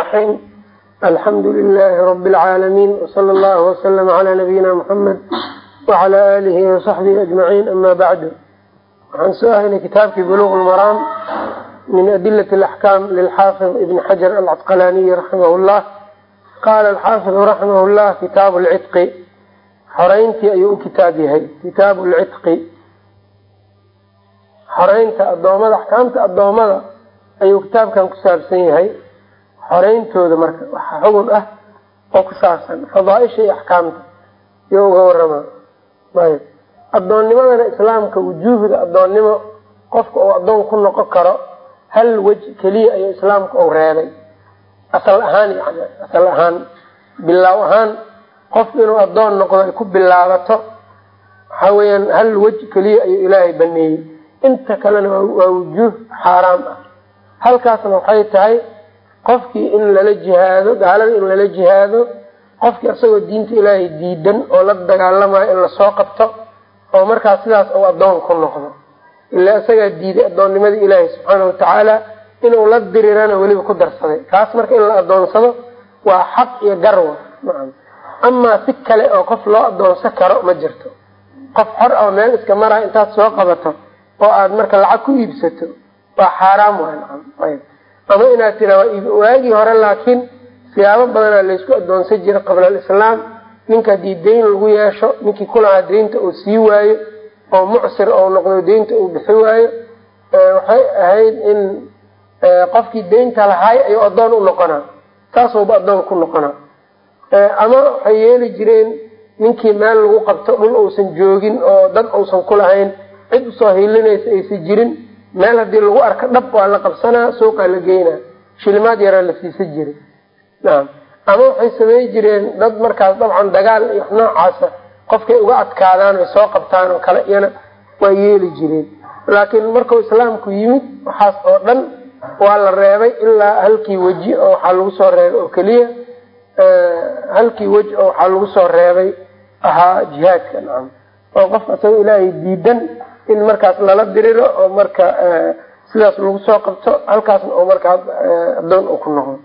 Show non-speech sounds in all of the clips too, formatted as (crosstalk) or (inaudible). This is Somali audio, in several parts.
raxiim alxamdu lilaahi rabi alcaalamiin wsala allahu waslama calaa nabiyina muxamed wacalaa aalihi wasaxbihi ajmaciin ama bacdu waxaan soo ahaynay kitaabkii buluq lmaraam min adilat alaxkaam lilxaafid ibni xajar alcasqalaaniyi raximah llah qaala alxaafidu raximah llah kitaabu lcidqi xoreyntii ayuu u kitaab yahay kitaabu lcidqi xoreynta adoomada axkaamta adoomada ayuu kitaabkan ku saabsan yahay xoreyntooda marka waxaa xugun ah oo ku saabsan fadaaisha iyo axkaamta iyo uga waramaa ayb addoonnimadana islaamka wujuuhda addoonnimo qofka uu addoon ku noqon karo hal wej keliya ayuu islaamka uu reebay. Asal ahaan yani asal ahaan bilaaw ahaan qof inuu addoon noqdo ay ku bilaabato waxa weeyaan hal wej keliya ayuu ilaahay baneeyey. Inta kalena waa wujuuh xaaraam ah. Halkaasna waxay tahay qofkii in lala jihaado gaalada in lala jihaado qofkii isagoo diinta ilaahay diidan oo la dagaalamayo in la soo qabto oo markaas sidaas uu addoon ku noqdo. Ilaa isagaa diiday addoonnimadii ilaahay subxaana watacaala inuu la dirirana weliba ku darsaday. Kaas marka in la addoonsado waa xaq iyo garwa amaa si kale oo qof loo addoonsan karo ma jirto. Qof xor oo meel iska maraya intaad soo qabato oo aad marka lacag ku iibsato waa xaaraam ama inaad tiraa waagii hore laakiin siyaabo badanaa laysku addoonsan jira qabla alislaam. Ninka haddii dayn lagu yeesho ninkii kulahaa daynta uu sii waayo oo mucsir ou noqdo daynta uu bixi waayo waxay ahayd in qofkii daynta lahaay ayuu addoon u noqonaa saasuuba addoon ku noqonaa. Ama waxay yeeli jireen ninkii meel lagu qabto dhul uusan joogin oo dad uusan ku lahayn cid u soo hilinaysa aysan jirin meel haddii lagu arko dhab waa la qabsanaa suuqaa la geynaa shilimaad yaraa la siisan jiray naam. Ama waxay samey jireen dad markaas dabcan dagaal iyo noocaasa qofkay uga adkaadaan ay soo qabtaan oo kale iyana waa yeeli jireen. Laakiin markuu islaamku yimid waxaas oo dhan waa la reebay ilaa halkii weji oo waxaa lagu soo reebay oo keliya halkii weji oo waxaa lagu soo reebay ahaa jihaadka. Nacam oo qofka isagoo ilaahay diidan in markaas lala diriro oo marka sidaas lagu soo qabto halkaasna oo markaa adoon uu ku noqdo.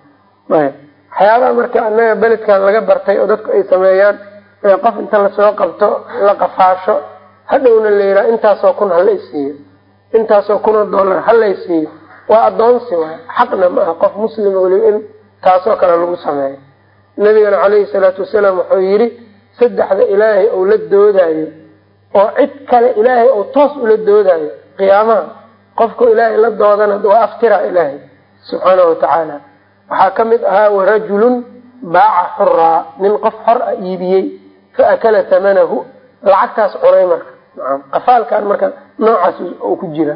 Waxyaabaha marka anaga beledkan laga bartay oo dadku ay sameeyaan qof inta la soo qabto la qafaasho hadhowna la yiraa intaasoo kun hala isiiyo. Intaasoo kunoo dollar hala isiiyo. Waa adoonsi waay xaqna ma aha. Qof muslima weliba in taasoo kale lagu sameeyo. Nabigana caleyhi salaatu wasalaam wuxuu yidhi saddexda ilaahay ou la doodayo oo cid kale ilaahay ou toos ula doodayo qiyaamaha. Qofku ilaahay la doodana waa aftira ilaahay subxaana watacaala waxaa ka mid ahaa warajulun baaca xuraa nin qof xor a iibiyey fa akala tamanahu. Lacagtaas cunay marka. Naam. Qafaalkan marka noocaas uu ku jira.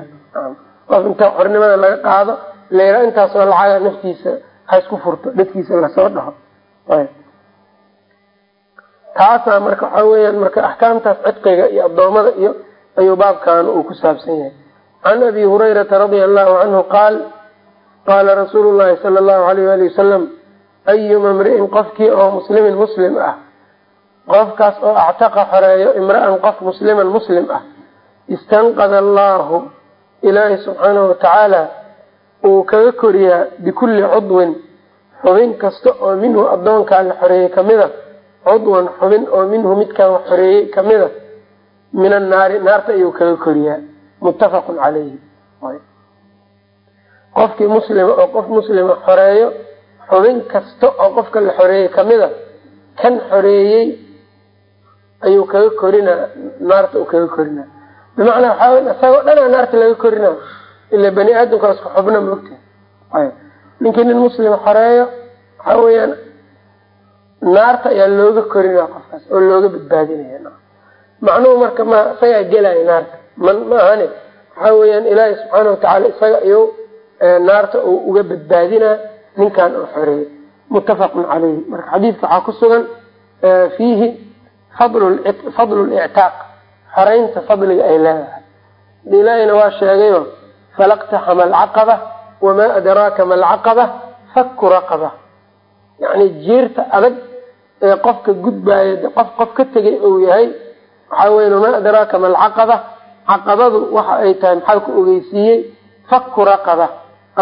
Qof inta xornimada laga qaado layra intaasoo lacaga naftiisa ha isku furto dadkiisa la soo dhaho taasa marka waxaa weyaan marka axkaamtaas cidqiga iyo adoomada iyo ayuu baabkan uu ku saabsan yahay. Can abi hurayrata radia allahu canhu qaal qaala rasuulu llahi sala allahu alayh ali wasalam ayuma mri'in qofkii oo muslimin muslim ah? Qofkaas oo actaqa xoreeyo imra'an qof musliman muslim ah istanqada allahu ilaahi subxaanahu watacaala uu kaga koriyaa bikulli cudwin xubin kasta oo minhu addoonkaa la xoreeyey kamida cudwan xubin oo minhu midkaan wax xoreeyey kamida min annaari naarta ayuu kaga koriyaa. Muttafaqun calayhi. Qofkii muslima oo qof muslima xoreeyo xubin kasta oo qofka la xoreeyey kamida kan xoreeyey ayuu kaga korinaa naarta uu kaga korinaa bimacnaa waxaa wey isagoo dhanaa naarta laga korinaa ila bani aadamka isku xubna maogtahay ninkii nin muslima xoreeyo waxaa weyaan naarta ayaa looga korinaa qofkaas oo looga badbaadinaya macnuhu marka ma isagaa gelaya naarta. Man ma ahane waxaa weyaan ilaahi subxaana watacaala isaga iyuu naarta uu uga badbaadinaa ninkan oo xoreeyey muttafaqun caleyhi marka xadiidka waxaa ku sugan fiihi fadlu lictaaq xoreynta fadliga ay leedahay. Ilaahina waa sheegayo falaqtaxama alcaqaba wamaa adraaka ma alcaqaba fakku raqaba. Yacni jiirta adag ee qofka gudbaaya qof qof ka tegay ou yahay waxaa weya wamaa adraaka ma alcaqaba caqabadu waxa ay tahay maxaa ku ogeysiiyey? Fakku raqaba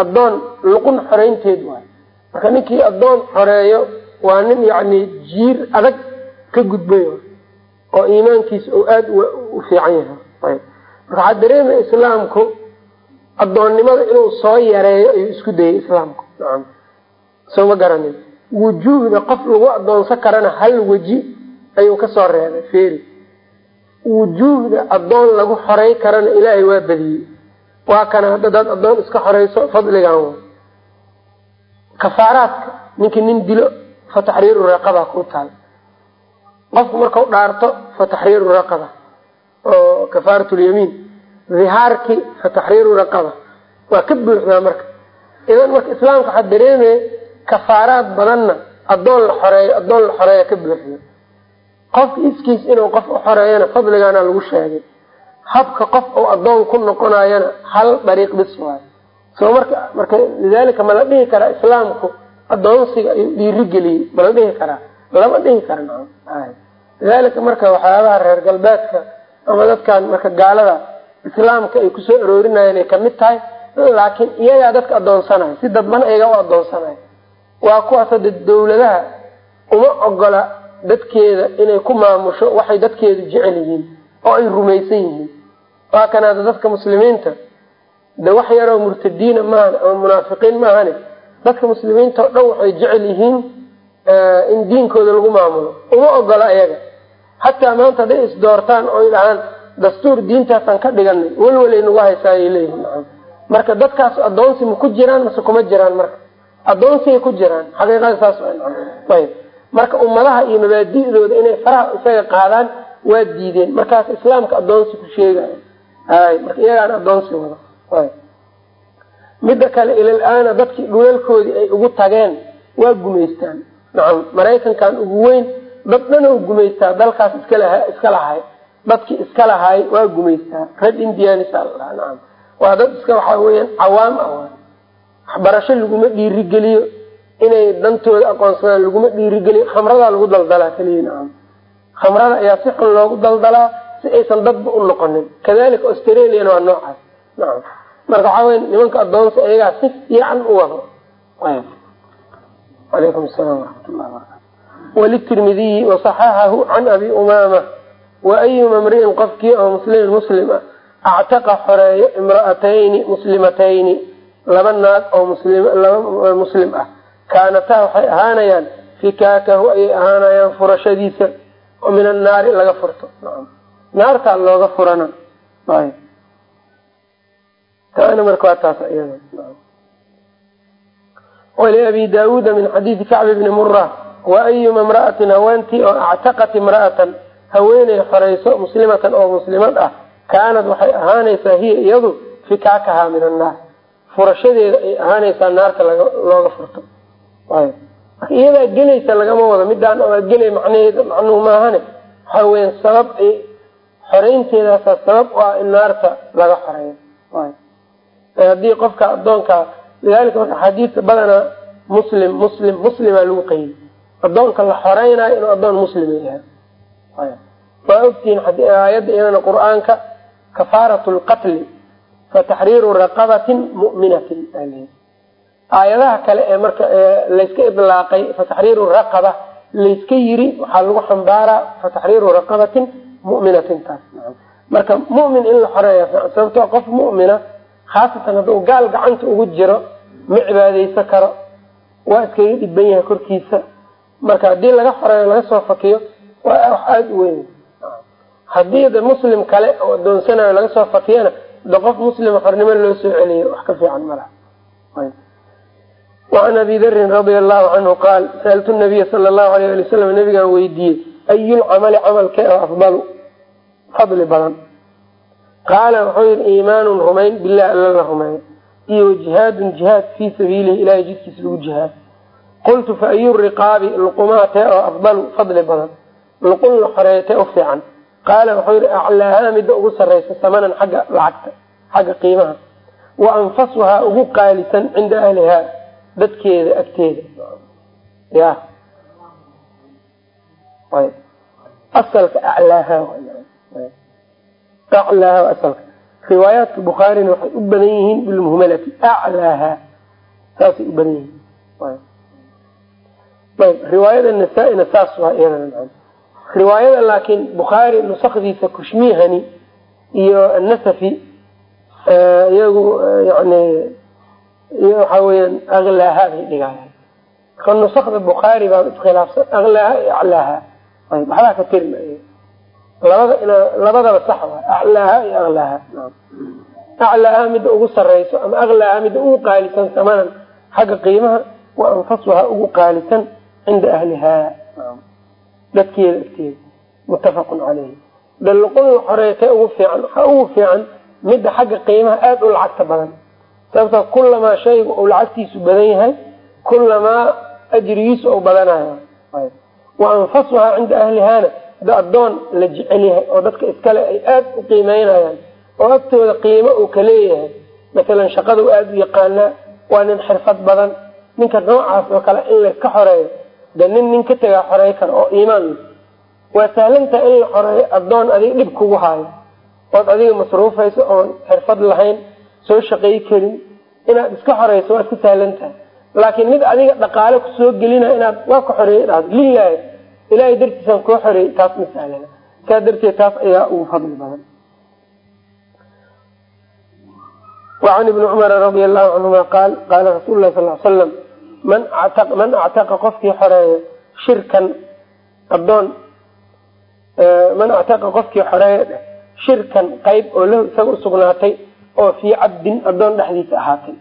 addoon luqun xoreynteed waay marka ninkii addoon xoreeyo waa nin yacni jiir adag ka gudbay oo iimaankiisa oo aada u fiican yahay. Ayb. Marka waxaa dareemaya islaamku addoonnimada inuu soo yareeyo ayuu isku dayay islaamku. Nacam soo ma garanin wujuuhda qof lagu addoonsan karana hal weji ayuu ka soo reebay feri wujuuhda addoon lagu xorey karana ilaahay waa badiyey. Waa kana hadadaad addoon iska xoreyso fadligan kafaaraadka ninkii nin dilo fa taxriiru raqaba ku taal. Qofku markau dhaarto fa taxriiru raqaba oo kafaaratulyamiin dhihaarki fa taxriiru waa ka buuxdaa marka. Idan marka islaamka waxaa dareemaya kafaaraad badanna addoon la xoreeyo addoon la xoreeya ka buuxda qofka iskiis inuu qof u xoreeyana fadligaana lagu sheegay. Habka qof uu addoon ku noqonayana hal dariiq bis waayo. Soo marka marka lidaalika ma la dhihi karaa islaamku addoonsiga ayuu dhiirigeliyey ma la dhihi karaa? Lama dhihi kara nacam. Lidaalika marka waxyaabaha reer galbeedka ama dadkan marka gaalada islaamka ay ku soo aroorinayeen ay ka mid tahay laakiin iyagaa dadka addoonsanayo si dadban iyaga u addoonsanayo waa kuwaas hadda dawladaha uma ogola dadkeeda inay ku maamusho waxay dadkeedu jecel yihiin oo ay rumaysan yihiin. Waa kan hadda dadka muslimiinta de wax yaroo murtadiina maahan ama munaafiqiin maahane dadka muslimiinta oo dhan waxay jecel yihiin in diinkooda lagu maamulo. Uma ogola iyaga hataa maanta hadday isdoortaan oo dhahaan dastuur diintaasaan ka dhiganay welwelay nagu haysaayay leeyihiin marka dadkaas addoonsi ma ku jiraan mase kuma jiraan marka addoonsigay ku jiraan. Xaqiiqada saas ayb. Marka ummadaha iyo mabaadi'dooda inay faraha isaga qaadaan waa diideen. Markaas islaamka addoonsi ku sheegayo ay marka iyagaan addoonsi wado. Midda kale ilal-aana dadkii dhulalkoodii ay ugu tageen waa gumaystaan. Nacam. Maraykankan ugu weyn dad dhan oo gumaystaa dalkaas iskala iska lahay. Dadkii iska lahaay waa gumaystaa red indianisa ladhaha nacam. Waa dad iska waxaa weyaan cawaam ah waxbarasho laguma dhiirigeliyo inay dantooda aqoonsadaan laguma dhiirigeliyo khamradaa lagu daldalaa keliya khamrada ayaa si xun loogu daldalaa si aysan dadba u noqonin. Kadalika australiana waa noocaas nacam. Marka waxaa weya nimanka adoonsa iyagaa si fiican u wado. Alaykum salaam waraxmatullah barakatu walitirmidiyi wasaxaxahu can abi umaama wa ayuma mri'in qofkii oo muslimin muslim ah actaqa xoreeyo imra'atayni muslimatayni laba naag oo laba muslim ah. Kaanataa waxay ahaanayaan fikaakahu ayay ahaanayaan furashadiisa oo min annaari laga furto. Naartaa looga furana. Taana marka waa taas iyada. Waliabi daawuuda min xadiidi kacbi bni mura wa ayuma imra'atin haweentii oo actaqat imra'atan haweeney xoreyso muslimatan oo muslimad ah kaanad waxay ahaanaysaa hiya iyadu fikaakahaa min annaar furashadeeda ay ahaanaysaa naarta looga furto. Iyadaa gelaysa lagama wado. Midaan waa gelay macnaheeda macnuhu maahane waxaa weya sabab ay xoreynteedaasa sabab u ah in naarta laga xoreeyo. Haddii qofka adoonka lidalika marka axaadiista badanaa muslim muslim muslima lagu qaydi adoonka la xoreynayo inuu adoon muslima yahay. Waa ogtihiin aayadda iyadana qur'aanka kafaarat lqatli fataxriiru raqabatin mu'minatin aayadaha kale ee marka layska idlaaqay fataxriiru raqaba layska yiri waxaa lagu xambaaraa fataxriiru raqabatin mu'minatin taas marka mu'min in la xoreeya sababtoo qof mu'mina khaasatan hadduu gaal gacanta ugu jiro ma cibaadeysan karo waa iskaga dhiban yahay korkiisa marka haddii laga xoreeyo laga soo fakiyo waa wax aada u weyn haddii de muslim kale oo adoonsanayo laga soo fakiyana de qof muslima xornimo loo soo celiyo wax ka fiican malaha wacan abi darin radia allahu canhu qaal saaltu nabiya sala allahu alayh ali wasalam nabigaan weydiiyey ayulcamali camalkee oo afdalu fadli badan qaala wuxuu yihi iimaanun rumayn bilah alla la rumeeyo iyo jihaadun jihaad fii sabiilihi ilahay jidkiisa lagu jihaad qultu fa ayu riqaabi luqumaha tee oo afdalu fadli badan luqun la xoreeyo tee u fiican qaala wuxuu yihi aclaahaa midda ugu sarraysa samanan xagga lacagta xagga qiimaha wa anfasuhaa ugu qaalisan cinda ahlihaa dadkeeda agteeda. Ya. Asalka aclaaha aclaaha asalka. Riwaayaadka bukhaarina waxay u badan yihiin bilmuhmalati aclaaha saasay u badan yihiin. Riwaayada nasaa-ina saas waa iyadana riwaayada laakiin bukhaari nusakdiisa kushmihani iyo anasafi iyagu yani waxa weyaan aklaaha bay dhigaayan marka nusakda bukhaari baa iskhilaafsan aklaaha iyo aclaaha ayb waxbaa ka tirna labada in labadaba sax waay aclaaha iyo aklaaha aclaaha midda ugu sareyso ama aklaaha midda ugu qaalisan samanan xagga qiimaha wa anfasuha ugu qaalisan cinda ahlihaa dadkeeda agteeda muttafaqun caleyhi dalluqaduu xoreeytay ugu fiican waxaa ugu fiican midda xagga qiimaha aada u lacagta badan. Sababta kulamaa shaygu uu lacagtiisu badan yahay kulamaa ajrigiisu u badanayo. Wa anfasuhaa cinda ahlihaana da addoon la jecel yahay oo dadka iskale ay aada u qiimeynayaan oo agtooda qiimo uu ka leeyahay matalan shaqada aada u yaqaanaa waa nin xirfad badan ninka noocaas oo kale in layska xoreeyo de nin nin ka tagaa xorey kara oo iimaan waa sahlantaha in la xoreeyo addoon adiga dhib kugu haayo ood adiga masruufayso oon xirfad lahayn soo shaqey karin inaad iska xoreyso waa iska sahlan tahay laakiin mid adiga dhaqaale ku soo gelina inaad waa ka xoreeyey dhahdo lilaahi ilaahay dartiisaan koo xoreeyey taas ma sahlana. Saa darteed taas ayaa ugu fadli badan. Wacan ibni cumara radia allahu canhuma qaal qaala rasuulu lahi sal l slam man man actaqa qofkii xoreeyo shirkan adoon man actaqa qofkii xoreeyo dheh shirkan qayb oo lahu isaga usugnaatay oo fii cabdin adoon dhexdiisa ahaatay.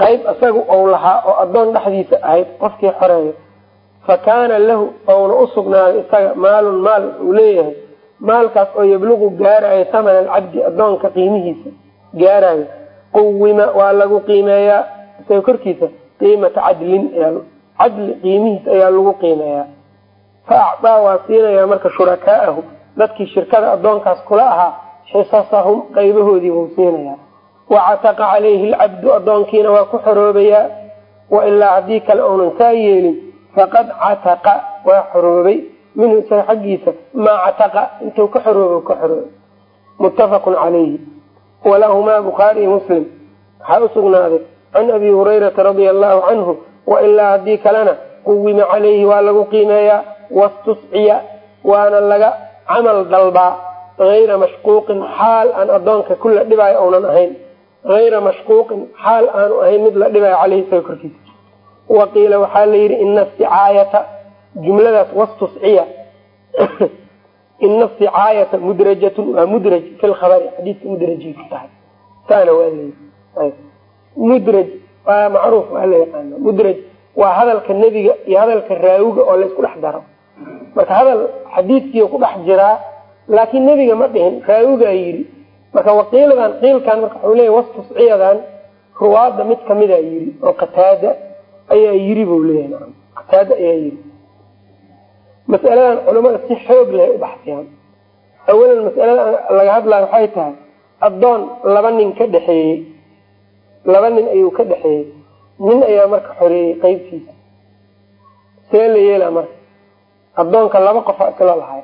Qayb isaga ou lahaa oo adoon dhexdiisa ahayd qofkii xoreeyo fa kaana lahu ouna usugnaaday isaga maalun maal uu leeyahay. Maalkaas oo yabluqu gaarayo thamana alcabdi adoonka qiimihiisa gaarayo quwima waa lagu qiimeeyaa. Isaga korkiisa qiimata cadlin cadli qiimihiisa ayaa lagu qiimeeyaa. Fa acdaa waa siinayaa marka shurakaa'ahu dadkii shirkada addoonkaas kula ahaa xisasahum qaybahoodii buu siinayaa. Wacataqa calayhi alcabdu addoonkiina waa ku xoroobayaa. Wailaa haddii kale uunan saa yeelin faqad cataqa waa xoroobay. Minhu isaga xaggiisa maa cataqa intuu ka xoroobo ka xoroobay muttafaqun calayhi. Walahumaa bukhaari muslim. Waxaa usugnaaday can abi hurayrata radia allahu canhu wailaa haddii kalena quwima calayhi waa lagu qiimeeyaa wastusciya waana laga camal dalbaa ayra mashquuqin xaal aan adoonka kula dhibaayo ounan ahayn ayra mashquuqin xaal aanu ahayn mid la dhibaayo caleyhi isaga korkiisa waqiila waxaa la yidhi ina isticaayata jumladaas wastusciya ina isticaayata mudrajatun waa mudraj fi lkhabari xadiiska mudrajay ku tahay saana waa mudraj macruuf waa la yaqaana mudraj waa hadalka nebiga iyo hadalka raawiga oo laysku dhex daro. Marka hadal xadiiskiiu ku dhex jiraa laakiin nebiga ma dhihin raawigaa yidhi. Marka waqiiladan qiilkan marka waxuu leeya wastusciyadan ruwaada mid kamida yidhi oo qataada ayaa yiri buu leeyahay qataada ayaa yiri masaladan culamada si xoog leh u baxsiyaan. Awalan masalada laga hadlayo waxay tahay addoon laba nin ka dhexeeyey laba nin ayuu ka dhexeeyey. Nin ayaa marka xoreeyey qeybtiisa see la yeela marka. Addoonka laba qofa isla lahay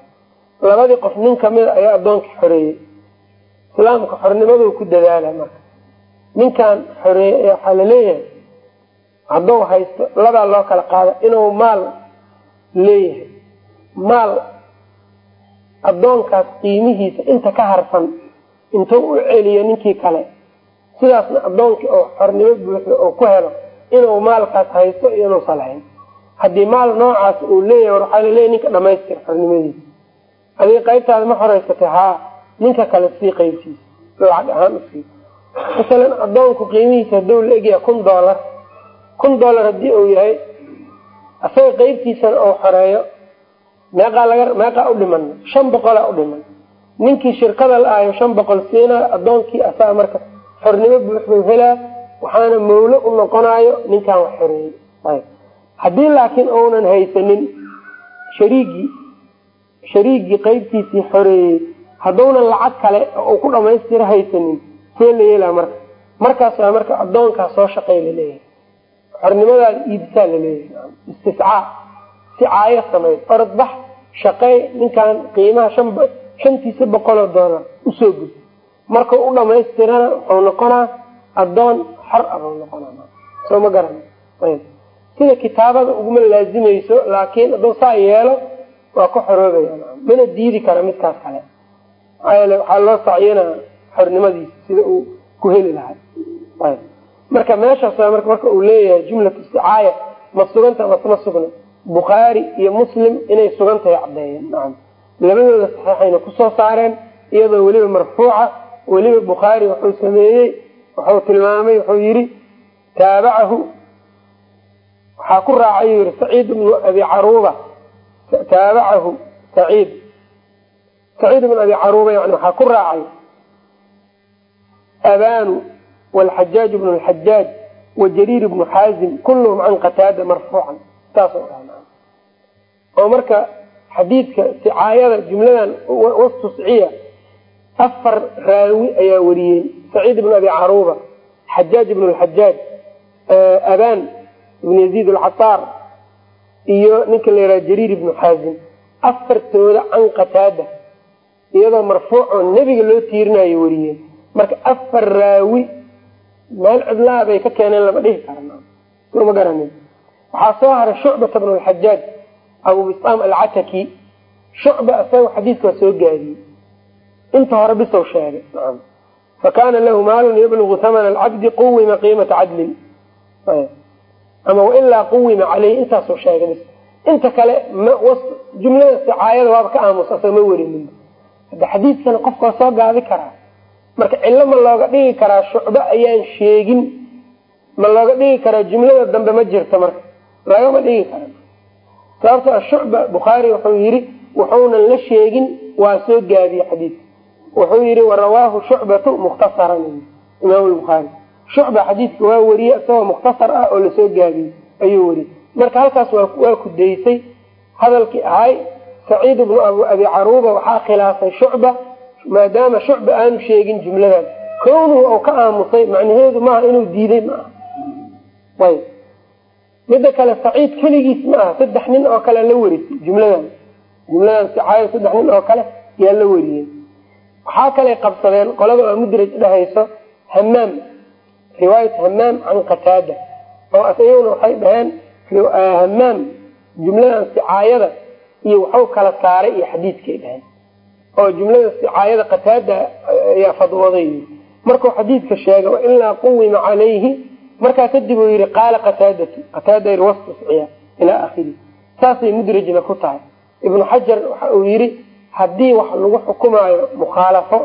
labadii qof nin kamida ayaa addoonkii xoreeyey. Islaamka xornimaduu ku dadaala marka. Ninkan xoreeyey ayaa waxaa la leeyahay hadduu haysto labaa loo kala qaada inuu maal leeyahay. Maal addoonkaas qiimihiisa inta ka harsan intuu u celiyo ninkii kale sidaasna addoonkii oo xornimo buuxda oo ku helo inuu maalkaas haysto iyo inuusan lahayn haddii maal noocaas uu leeyahay war waxaa laleeyahy ninka dhamaystir xornimadiisa. Adiga qaybtaada ma xoreysatay haa ninka kale sii qaybtiisa lacag ahaan u sii masalan addoonku qiimihiisa hadduu la egyahay kun doolar kun dollar haddii uu yahay asaga qeybtiisana uu xoreeyo meeqaa laga meeqaa u dhiman. Shan boqolaa u dhiman. Ninkii shirkada la ahayo shan boqol siinaa addoonkii asaga marka xornimo buuxbuu helaa waxaana mawlo u noqonaayo ninkan wax xoreeyey. Haddii laakiin uunan haysanin shariigii shariigii qeybtiisii xoreeyey hadduunan lacag kale uu ku dhamaystiro haysanin see la yeelaa marka. Waa marka addoonkaas soo shaqey la leeyahay xornimadaada iibsaa la leeyahay istiscaa. Sicaayo samayd orod bax shaqey ninkan qiimaha shan shantiisa boqoloo doolar u soo gud markau u dhamaystirana wuxuu noqonaa addoon xor ah buu noqonaa soo ma garan. Sida kitaabada uguma laazimayso laakiin hadduu saa yeelo waa ku xoroobaya mana diidi kara midkaas kale. Maxaa yeele waxaa loo sacyana xornimadiisa sida uu ku heli lahay marka meeshaas marka uu leeyahay jumlatu isticaaya ma suganta masma sugna bukhaari iyo muslim inay sugan caddeeyeen. Nacam labadooda saxiixayna ku soo saareen iyadoo weliba marfuuca weliba bukhaari wuxuu sameeyey wuxuu tilmaamay wuxuu yidhi taabacahu. Waxaa ku raacay yii saciid bnu abi caruuba. Taabacahu saciid. Saciid bnu abi caruuba yani waxaa ku raacay abanu wlxajaaj bnu lxajaaj wajariir bnu xaazim kulluhum can qataada marfuucan. Saas oo marka xadiidka sicaayada jumladan wastusciya afar raawi ayaa wariyeen saciid bnu abi caruuba xajaaj bnu lxajaaj aban ibn yaziid alcasaar iyo ninka la yidhaha jariir ibnu xaazim afartooda can qataada iyadoo marfuucoo nebiga loo tiirinayo wariyeen. Marka afar raawi meel cidlaa bay ka keeneen lama dhihi kara ma garanin. Waxaa soo haray shucbata bnu lxajaaj abu bisaam alcataki. Shucba isaga xadiidka waa soo gaadiyey inta hore bisow sheegay. Fa kaana lahu maalun yablugu hamana alcabdi quwima qiimata cadlin. Ama wailaa quwima caleyhi intaasuu sheegay. Bis inta kale jumlada sicaayada waaba ka aamus asaga ma werinin. Hadda xadiidkana qofka waa soo gaadi karaa marka cillo ma looga dhigi karaa shucbe ayaan sheegin. Ma looga dhigi karaa jumlada dambe ma jirto marka. Lagama dhigi kara sababto shucba bukhaari wuxuu yidhi wuxuunan la sheegin waa soo gaadiyey xadiidka wuxuu yidhi warawaahu shucbatu mukhtasaran imaam lbukhaari shucba xadiidka waa wariyey isagoo mukhtasar ah oo la soo gaabiyey ayuu wariyey marka halkaas waa ku daysay hadalkii ahay saciid bnu abi caruuba waxaa khilaafay shucba maadaama shucba aanu sheegin jumladan. Kownuhu ou ka aamusay macnaheedu maaha inuu diiday ma aha. Ayb. Midda kale saciid keligiis ma aha saddex nin oo kale la warisay jumladan. Jumladan sicaaya saddex nin oo kale yaa la wariyey waxaa kaley qabsadeen qolada oo mudraj dhahayso hamaam riwaayat hamaam can qataada oo iyaguna waxay dhaheen hamaam jumladan sicaayada iyo waxu kala saaray iyo xadiidkay dhaheen. Oo jumlada sicaayada qataada ayaa fadwooday. Markuu xadiidka sheegay wailaa quwima calayhi markaa kadib uu yihi qaala qataadatu qataada yii wastusciya ilaa akhiri saasay mudrajna ku tahay. Ibnu xajar waxa uu yihi haddii wax lagu xukumaayo mukhaalafo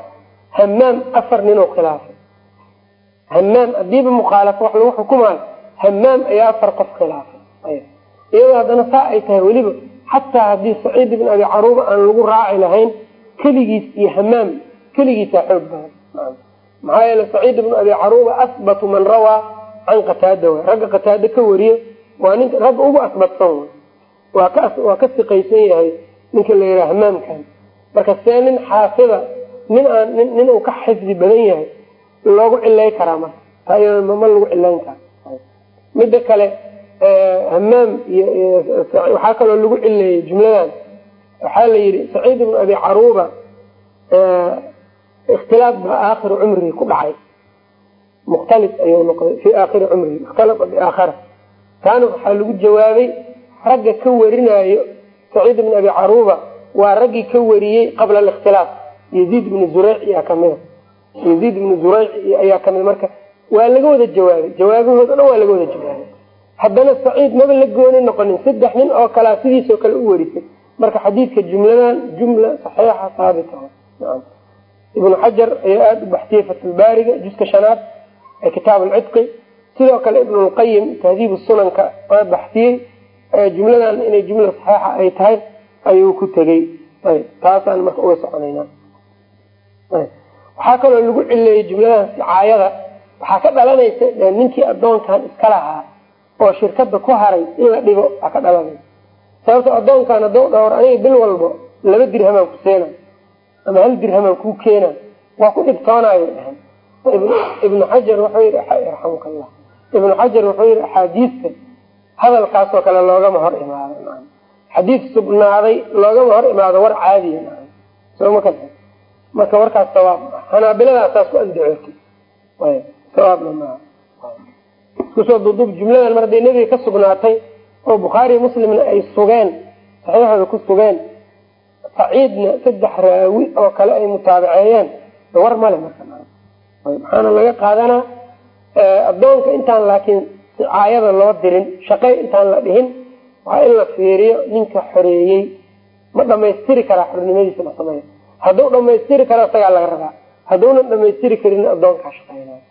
hamaam afar ninoo khilaafay. Hamaam hadiiba mukhaalafo wax lagu xukumaayo hamaam ayaa afar qof khilaafay. Iyadoo haddana saa ay tahay weliba xataa haddii saciid ibn abi caruuba aan lagu raaci lahayn keligiis iyo hamaam keligiisaa xoog badan. Maxaa yeele saciid ibnu abi caruuba asbatu man rawaa can qataada. Way ragga qataada ka wariyo waa ninka ragga ugu asbatsan waa ka siqaysan yahay ninka la yidhaha hamaamkan marka see nin xaafida nin aan nin uu ka xifdi badan yahay loogu cilay karaa marka. Taa iyada ma lagu cilayn kara midda kale hamaam waxaa kaloo lagu cileeyey jumladan. Waxaa la yidhi saciid ibnu abi caruuba ikhtilaaf baa aakhiri cumrigi ku dhacay. Mukhtalif ayuu noqday fii aakhiri cumrigi ikhtalaa biaakhara taana waxaa lagu jawaabay ragga ka warinayo saciid ibnu abi caruuba waa raggii ka wariyey qabla alikhtilaaf. Yaziid ibnu zureyc ayaa kamida yaziid ibnu zureyc ayaa kamida marka. Waa laga wada jawaabay. Jawaabahooda dhan waa laga wada jawaabay. Haddana saciid maba la gooni noqonin. Saddex nin oo kalea sidiisoo kale u warisay. Marka xadiidka jumladan jumla saxiixa haabita ibnu xajar ayaa aada u baxtiyey fatulbaariga juska shanaad ee kitaab alcidqi sidoo kale ibnulqayim tahdiib sunanka waa baxtiyey jumladan inay jumla saxiixa ay tahay ayuu ku tegey. Taasaan marka uga soconayna. Waxaa kaloo lagu cileeyey jumladan sicaayada waxaa ka dhalanaysa ninkii adoonkan iska lahaa oo shirkada ku haray in la dhigo aa ka dhalanaysa sababto adoonkan hadduu dhowr aniga bil walbo laba dirhamaan ku seena ama hal dirhamaan kuu keena waa ku dhibtoonayo dhahan ibnu xajar wuxuu yii raxamuka allah ibnu xajar wuxuu yihi axaadiista hadalkaasoo kale loogama hor imaado xadiid sugnaaday loogama hor imaado war caadiya soma ka marka warkaas sawaab xanaabiladaas saas ku andacootay sawaabna maaha iskusoo duuduub jumladan mar hadday nebiga ka sugnaatay oo bukhaariy muslimna ay sugeen saxiixooda ku sugeen saciidna saddex raawi oo kale ay mutaabaceeyeen war male marka maxaana laga qaadanaa addoonka intaan laakiin sicaayada loo dirin shaqey intaan la dhihin waa in la fiiriyo ninka xoreeyey. Ma dhamaystiri karaa xornimadiisa la sameeyo. Hadduu dhamaystiri karo isagaa laga rabaa. Hadduuna dhamaystiri karin addoonkaa shaqeynay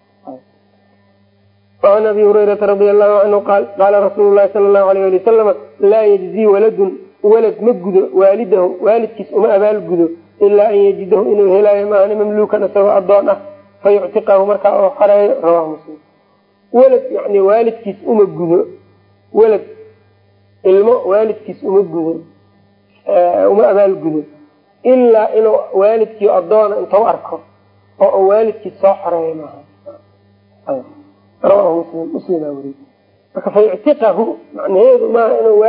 an abi hurayrata radia allahu canhu qaal qaala rasuulu lahi sala allahu alayh ali wasalama laa yajzii waladun walad ma gudo waalidahu waalidkiis uma abaal gudo ilaa an yajidahu inuu helaayo maahane mamluukan isagoo addoon ah fa yuctiqahu markaa oo xareeyo rawahu muslim. Walad yani waalidkiis uma gudo walad ilmo waalidkiis uma gudo uma abaal gudo ilaa inuu waalidkii addoona intau arko oo waalidkiis soo xoreeyo maaha. Rawahu muslim muslimaa weriy marka fa yuctiqahu macnaheedu maaha inuu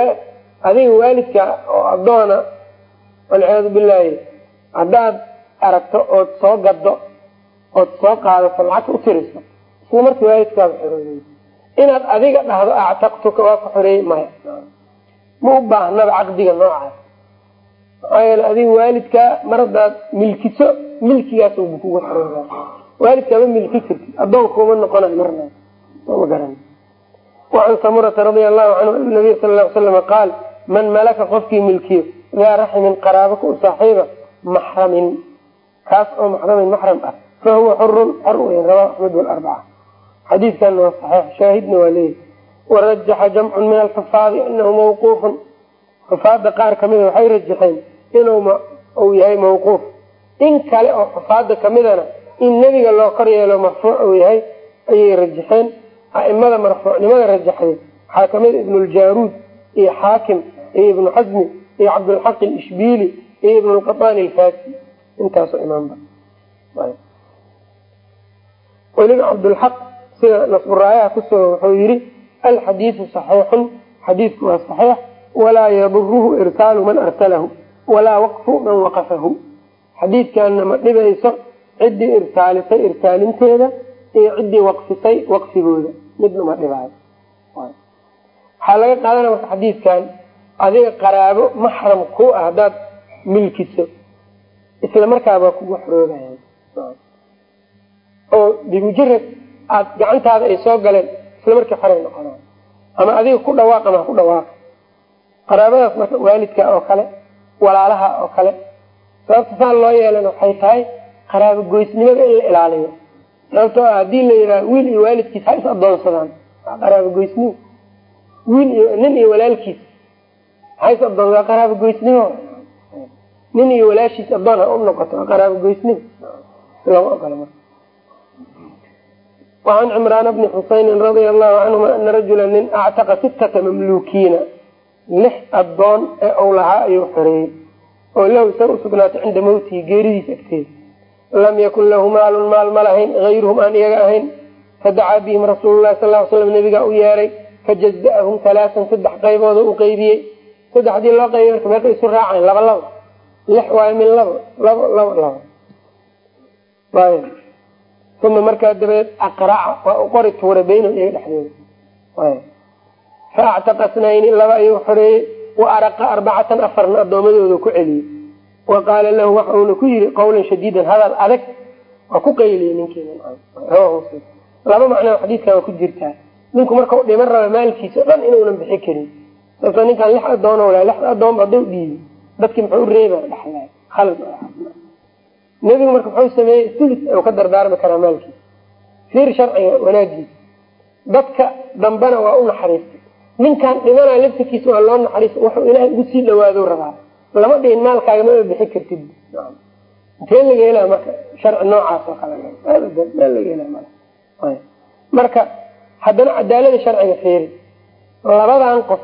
adiga waalidka oo addoona walciyaadu bilaahi haddaad aragto ood soo gado ood soo qaadato lacagta u tiriso isla markii waalidkaaba xorooyey inaad adiga dhahdo actaqtuka waa ku xoreeyey maya ma u baahnaba caqdiga noocaas? Maxaa yeele adiga waalidkaa mar haddaad milkiso milkigaas uba kugu xorooya waalidkaa ma milki kartid. Addoonkuuma noqonayo marna. Ma garan. Wacan samurata radia allahu canhu an nabiy sal ly slama qaal man malaka qofkii milkiyo daa raximin qaraabo ku saaxiiba maxramin. Kaas oo maxramin maxram ah fa huwa xurun xor wey rawa axmed walarbaca xadiidkana waa saxiix shaahidna waa leeyahy warajaxa jamcun min alxufaadi anahu mawquufun xufaada qaar kamida waxay rajaxeen inuu uu yahay mawquuf in kale oo xufaada kamidana in nebiga loo kor yeelo marfuuc uu yahay ayay rajaxeen aimada marfuucnimada rajaxday waxaa ka mid ibnuljaruud iyo xaakim iyo ibnu xasmi iyo cabdulxaq alishbiili iyo ibn lqaطani alfasi intaasoo imaamba weliba cabdulxaq sida nasburaayaha ku soo wuxuu yihi alxadiidu saxiixun xadiidku waa saxiix walaa yaduruhu irsaalu man arsalahu walaa waqfu man waqafahu xadiidkanna ma dhibayso ciddii irsaalisay irsaalinteeda iyo ciddii waqfisay waqfigooda midna ma dhibaayo waxaa laga qaadanaya marka xadiidkan adiga qaraabo maxram ku ah haddaad milkiso isla markaabaa kugu xoroobaya oo bimujarad aad gacantaada ay soo galeen isla markii xoray noqonaa ama adiga ku dhawaaq ama ku dhawaaqa qaraabadaas marka waalidka oo kale walaalaha oo kale sababta saa loo yeelana waxay tahay qaraabo goysnimada in la ilaaliyo. Sababtoo ah haddii la yidhaha wiil iyo waalidkiis ha is adoonsadaan waa qaraabo goysnimo. Wiil iyo nin iyo walaalkiis ha is adoonsa qaraabo goysnimo. Nin iyo walaashiis adoon ha u noqoto waa qaraabo goysnimo. Lama ogola marka wacan cimraan bni xusaynin radia allahu canhuma ana rajula nin actaqa sittata mamluukiina lix addoon ee ou lahaa ayuu xoreeyey oo lahu isaga usugnaatay cinda mawtihi geeridiis agteeda lam yakun lahu maalun maal ma lahayn hayruhum aan iyaga ahayn fadacaa bihim rasuulu lahi sal l slam nabigaa u yeeray fajaza'ahum halaasan saddex qaybooda u qeybiyey saddexdii loo qaybiy marka meeqa isu raaceen laba laba lix waayo min laba laba laba laba uma markaa dabadeed aqraca waa u qori tuura baynahum iyaga dhexdooda fa actaqa snayni laba ayuu xoreeyey wa araqa arbacatan afarna addoomadooda ku celiyey wa qaala lahu waxa uuna ku yiri qawlan shadiidan hadal adag waa ku qayliyey ninkiimuslim laba macnaa xadiidkan waa ku jirtaa ninku markau dhiman raba maalkiisa o dhan inuunan bixi karin sababto ninkaan lix adoon la lix adoonba haduu dhiibi dadkii muxuu reeba dhexla nebigu marka muxuu sameeyey sulus u ka dardaarmi karaa maalkiisa fiir sharciga wanaagiisa dadka dambena waa u naxariistay. Ninkaan dhimanaa laftirkiisa waa loo naxariista wuxuu ilaahay ugu sii dhawaado rabaa. Lama dhihin maalkaaga maba bixi kartid. Intee laga helaa marka sharci noocaas oo kale? Laga mala marka haddana cadaalada sharciga fiiri. Labadan qof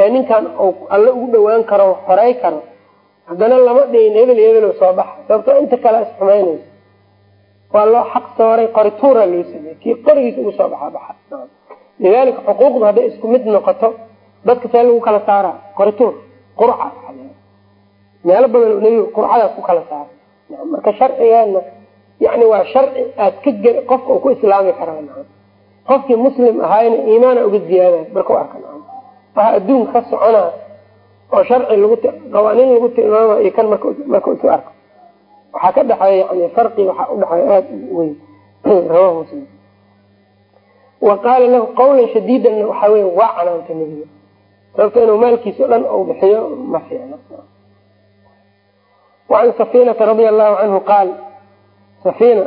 ee ninkan alle ugu dhawaan karo xoray karo haddana lama dhihin hebel hebel soo baxa. Sababtoo inta kale isxumaynayso waa loo xaq sooray qori tuura loo sameeyey. Kii qorigiisa ugu soo baxa baxa. Lidalika xuquuqdu hadday isku mid noqoto dadka see lagu kala saara qori tuur qurca meelo badan nebiga qurcadaas ku kala saara. Marka sharcigeena yani waa sharci aad ka gel qofka uu ku islaami karaa qofkii muslim ahaayna iimaana uga ziyaada marku arka waxa adduunka ka soconaa oo sharci lagu qawaaniin lagu tilmaama iyo kan marka isu arko. Waxaa ka dhexeeya yani farqi waxaa udhexeeya aada weyn. (clears throat) Rawahu muslim. Wa qaala lahu qawlan shadiidanna waxaa wey waa canaanta nebiga. Sababto inuu maalkiisa o dhan u bixiyo ma fiicno wacan safinata radia allahu canhu qaal safina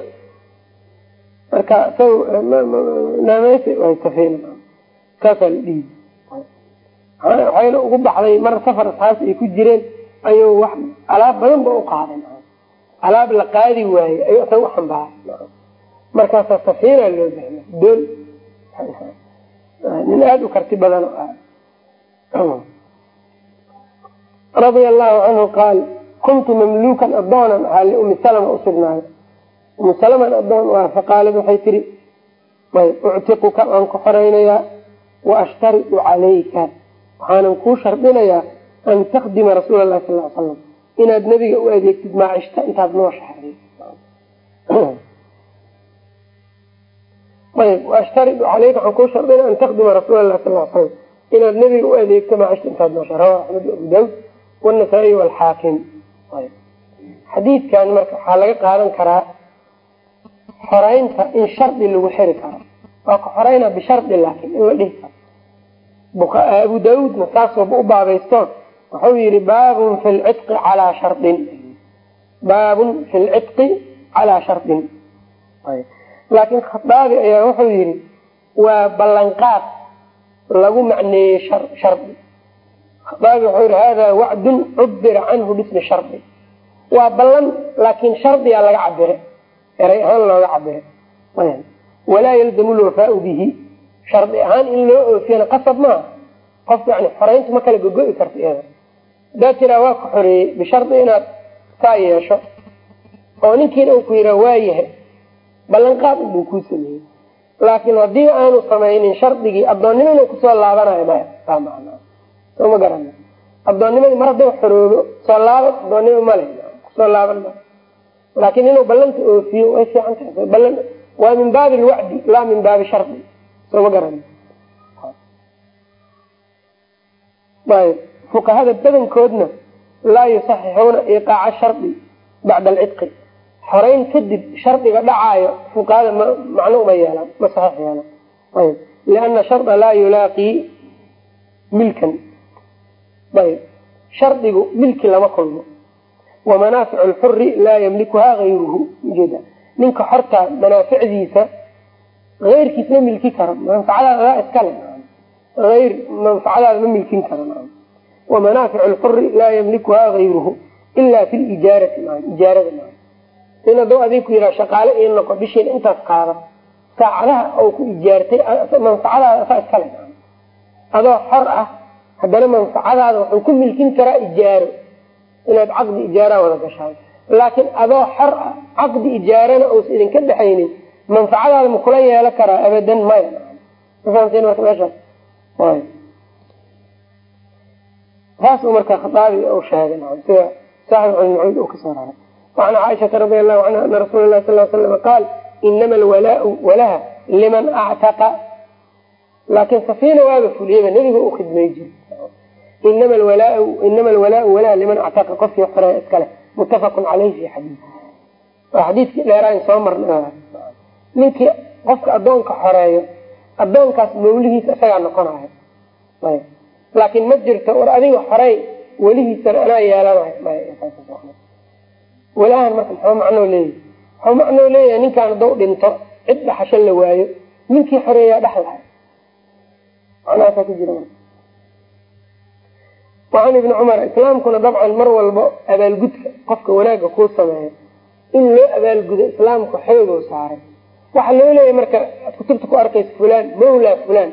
marka naameysa safina saasaa la dhihi waxayna ugu baxday mar safar asxaabta ay ku jireen ayuu wax alaab badan ba u qaaday. Alaab la qaadi waayey ayuu isaga u xambaaray. Markaasaa safina loo bixiya dool nin aada u karti badan radia allahu canhu qaal kuntu mamluukan adoonan ahaa liumi salma usugnaayo umu salman adoon waa faqaalad waxay ayb uctiquka waan ku xoreynayaa wa ashtaridu calayka waxaanan kuu shardinayaa an takdima rasuula lahi sal l slam inaad nebiga u adeegtid maacishta intaad noo shaxday (clears throat) ayb ashtaridu caleyka waxaan kuu shardinaya an takdima rasuula lahi sal slam inaad nebiga u adeegto maacishta intaad noo shaxday rawa axmed abu daawud wanasaa-iy walxaakim xadiidkan marka waxaa laga qaadan karaa xoreynta in shardi lagu xiri karo. Waa ka xoreyna bishardi laakin in la dhihi karo abu daawuudna saasooba u baabaysto wuxuu yihi baabun fi lcidqi calaa shardin. Baabun fi lcidqi calaa shardin. Laakin khataabi ayaa wuxuu yihi waa ballanqaad lagu macneeyey shardi khataabi wuxuu yihi hada wacdun cubira canhu bismi shardi. Waa ballan laakin shardigaa laga cabire eray ahaan looga cabire walaa yalzamu lwafaau bihi shardi ahaan in loo oofiyana qasab maaha. Qofka yani xoreyntu ma kala gogo-i karta iyada. Hadaa tiraa waa ka xoreeyey bishardi inaad saa yeesho oo ninkiina uu ku yiraa waayahay ballanqaad unbuu kuu sameeyey. Laakiin haddii aanu samaynin shardigii addoonnimo inuu ku soo laabanayo maya saa macnaa soo ma garana addoonnimadii mar hadduu xoroobo soo laaban addoonnimo male ku soo laaban ma. Laakiin inuu ballanta oofiyo way fiican tahay. Ballan waa min baabi lwacdi laa min baabi shardi soo ma fuqahada badankoodna laa yusaxixuuna iqaaca shardi bacda alcidqi xoreyn kadib shardiga dhacaayo fuqahada ma macno uma yeelaan ma saxiix yeelaan ayb liana sharda laa yulaaqii milkan. Ayb shardigu milki lama kulmo. Wamanaaficu lxuri laa yamlikuhaa gayruhu ujeeda ninka xorta manaaficdiisa eyrkiis ma milki karo manfacadaada iskale ayr manfacadaada ma milkin karo wamanaafic lxuri laa yamlikuhaa gayruhu ila fi lijaarati ijaarada in adoo adig ku shaqaale ii noqo bishiina intaas qaada saacadaha ou ku ijaartay manfacadaada saa iskale adoo xor ah haddana manfacadaada wuxuu ku milkin karaa ijaaro. Inaad caqdi ijaaraha wada gashaan. Laakiin adoo xor ah caqdi ijaarana uusa idinka dhexaynin manfacadaada ma kula yeelo karaa abadan maya. Mafahamteen marka khaaabi sheegay sida saaxib ibn macuud uu ka soo raray wacan caaishata radi allahu canha ana rasuula lahi sal slam qaal inama alwalaau walaha liman actaqa. Laakiin safiina waaba fuliyaba nebiga u khidmay jiri inama alwalaau walaha liman actaqa. Qofkii xoreeya iskale muttafaqun caleyh fi xadiid waa xadiidkii dheeraan soo marna ninkii qofka addoonka xoreeyo addoonkaas mawlihiisa isagaa noqonayo laakiin ma jirto war adiga xorey welihiisana anaa yeelanayo walahan marka muxuu macnoo leeyahy muxuu macnoo leeyahay ninkaan hadduu dhinto cid dhaxasho la waayo ninkii xoreeyaa dhexlahay macnahaasaa ku jira wacan ibni cumar islaamkuna dabcan mar walbo abaalgudka qofka wanaagga kuu sameeyo. In loo abaalgudo islaamka xoogoo saaray waxaa loo leeyahay marka aad kutubta ku arkaysa fulan mawla fulan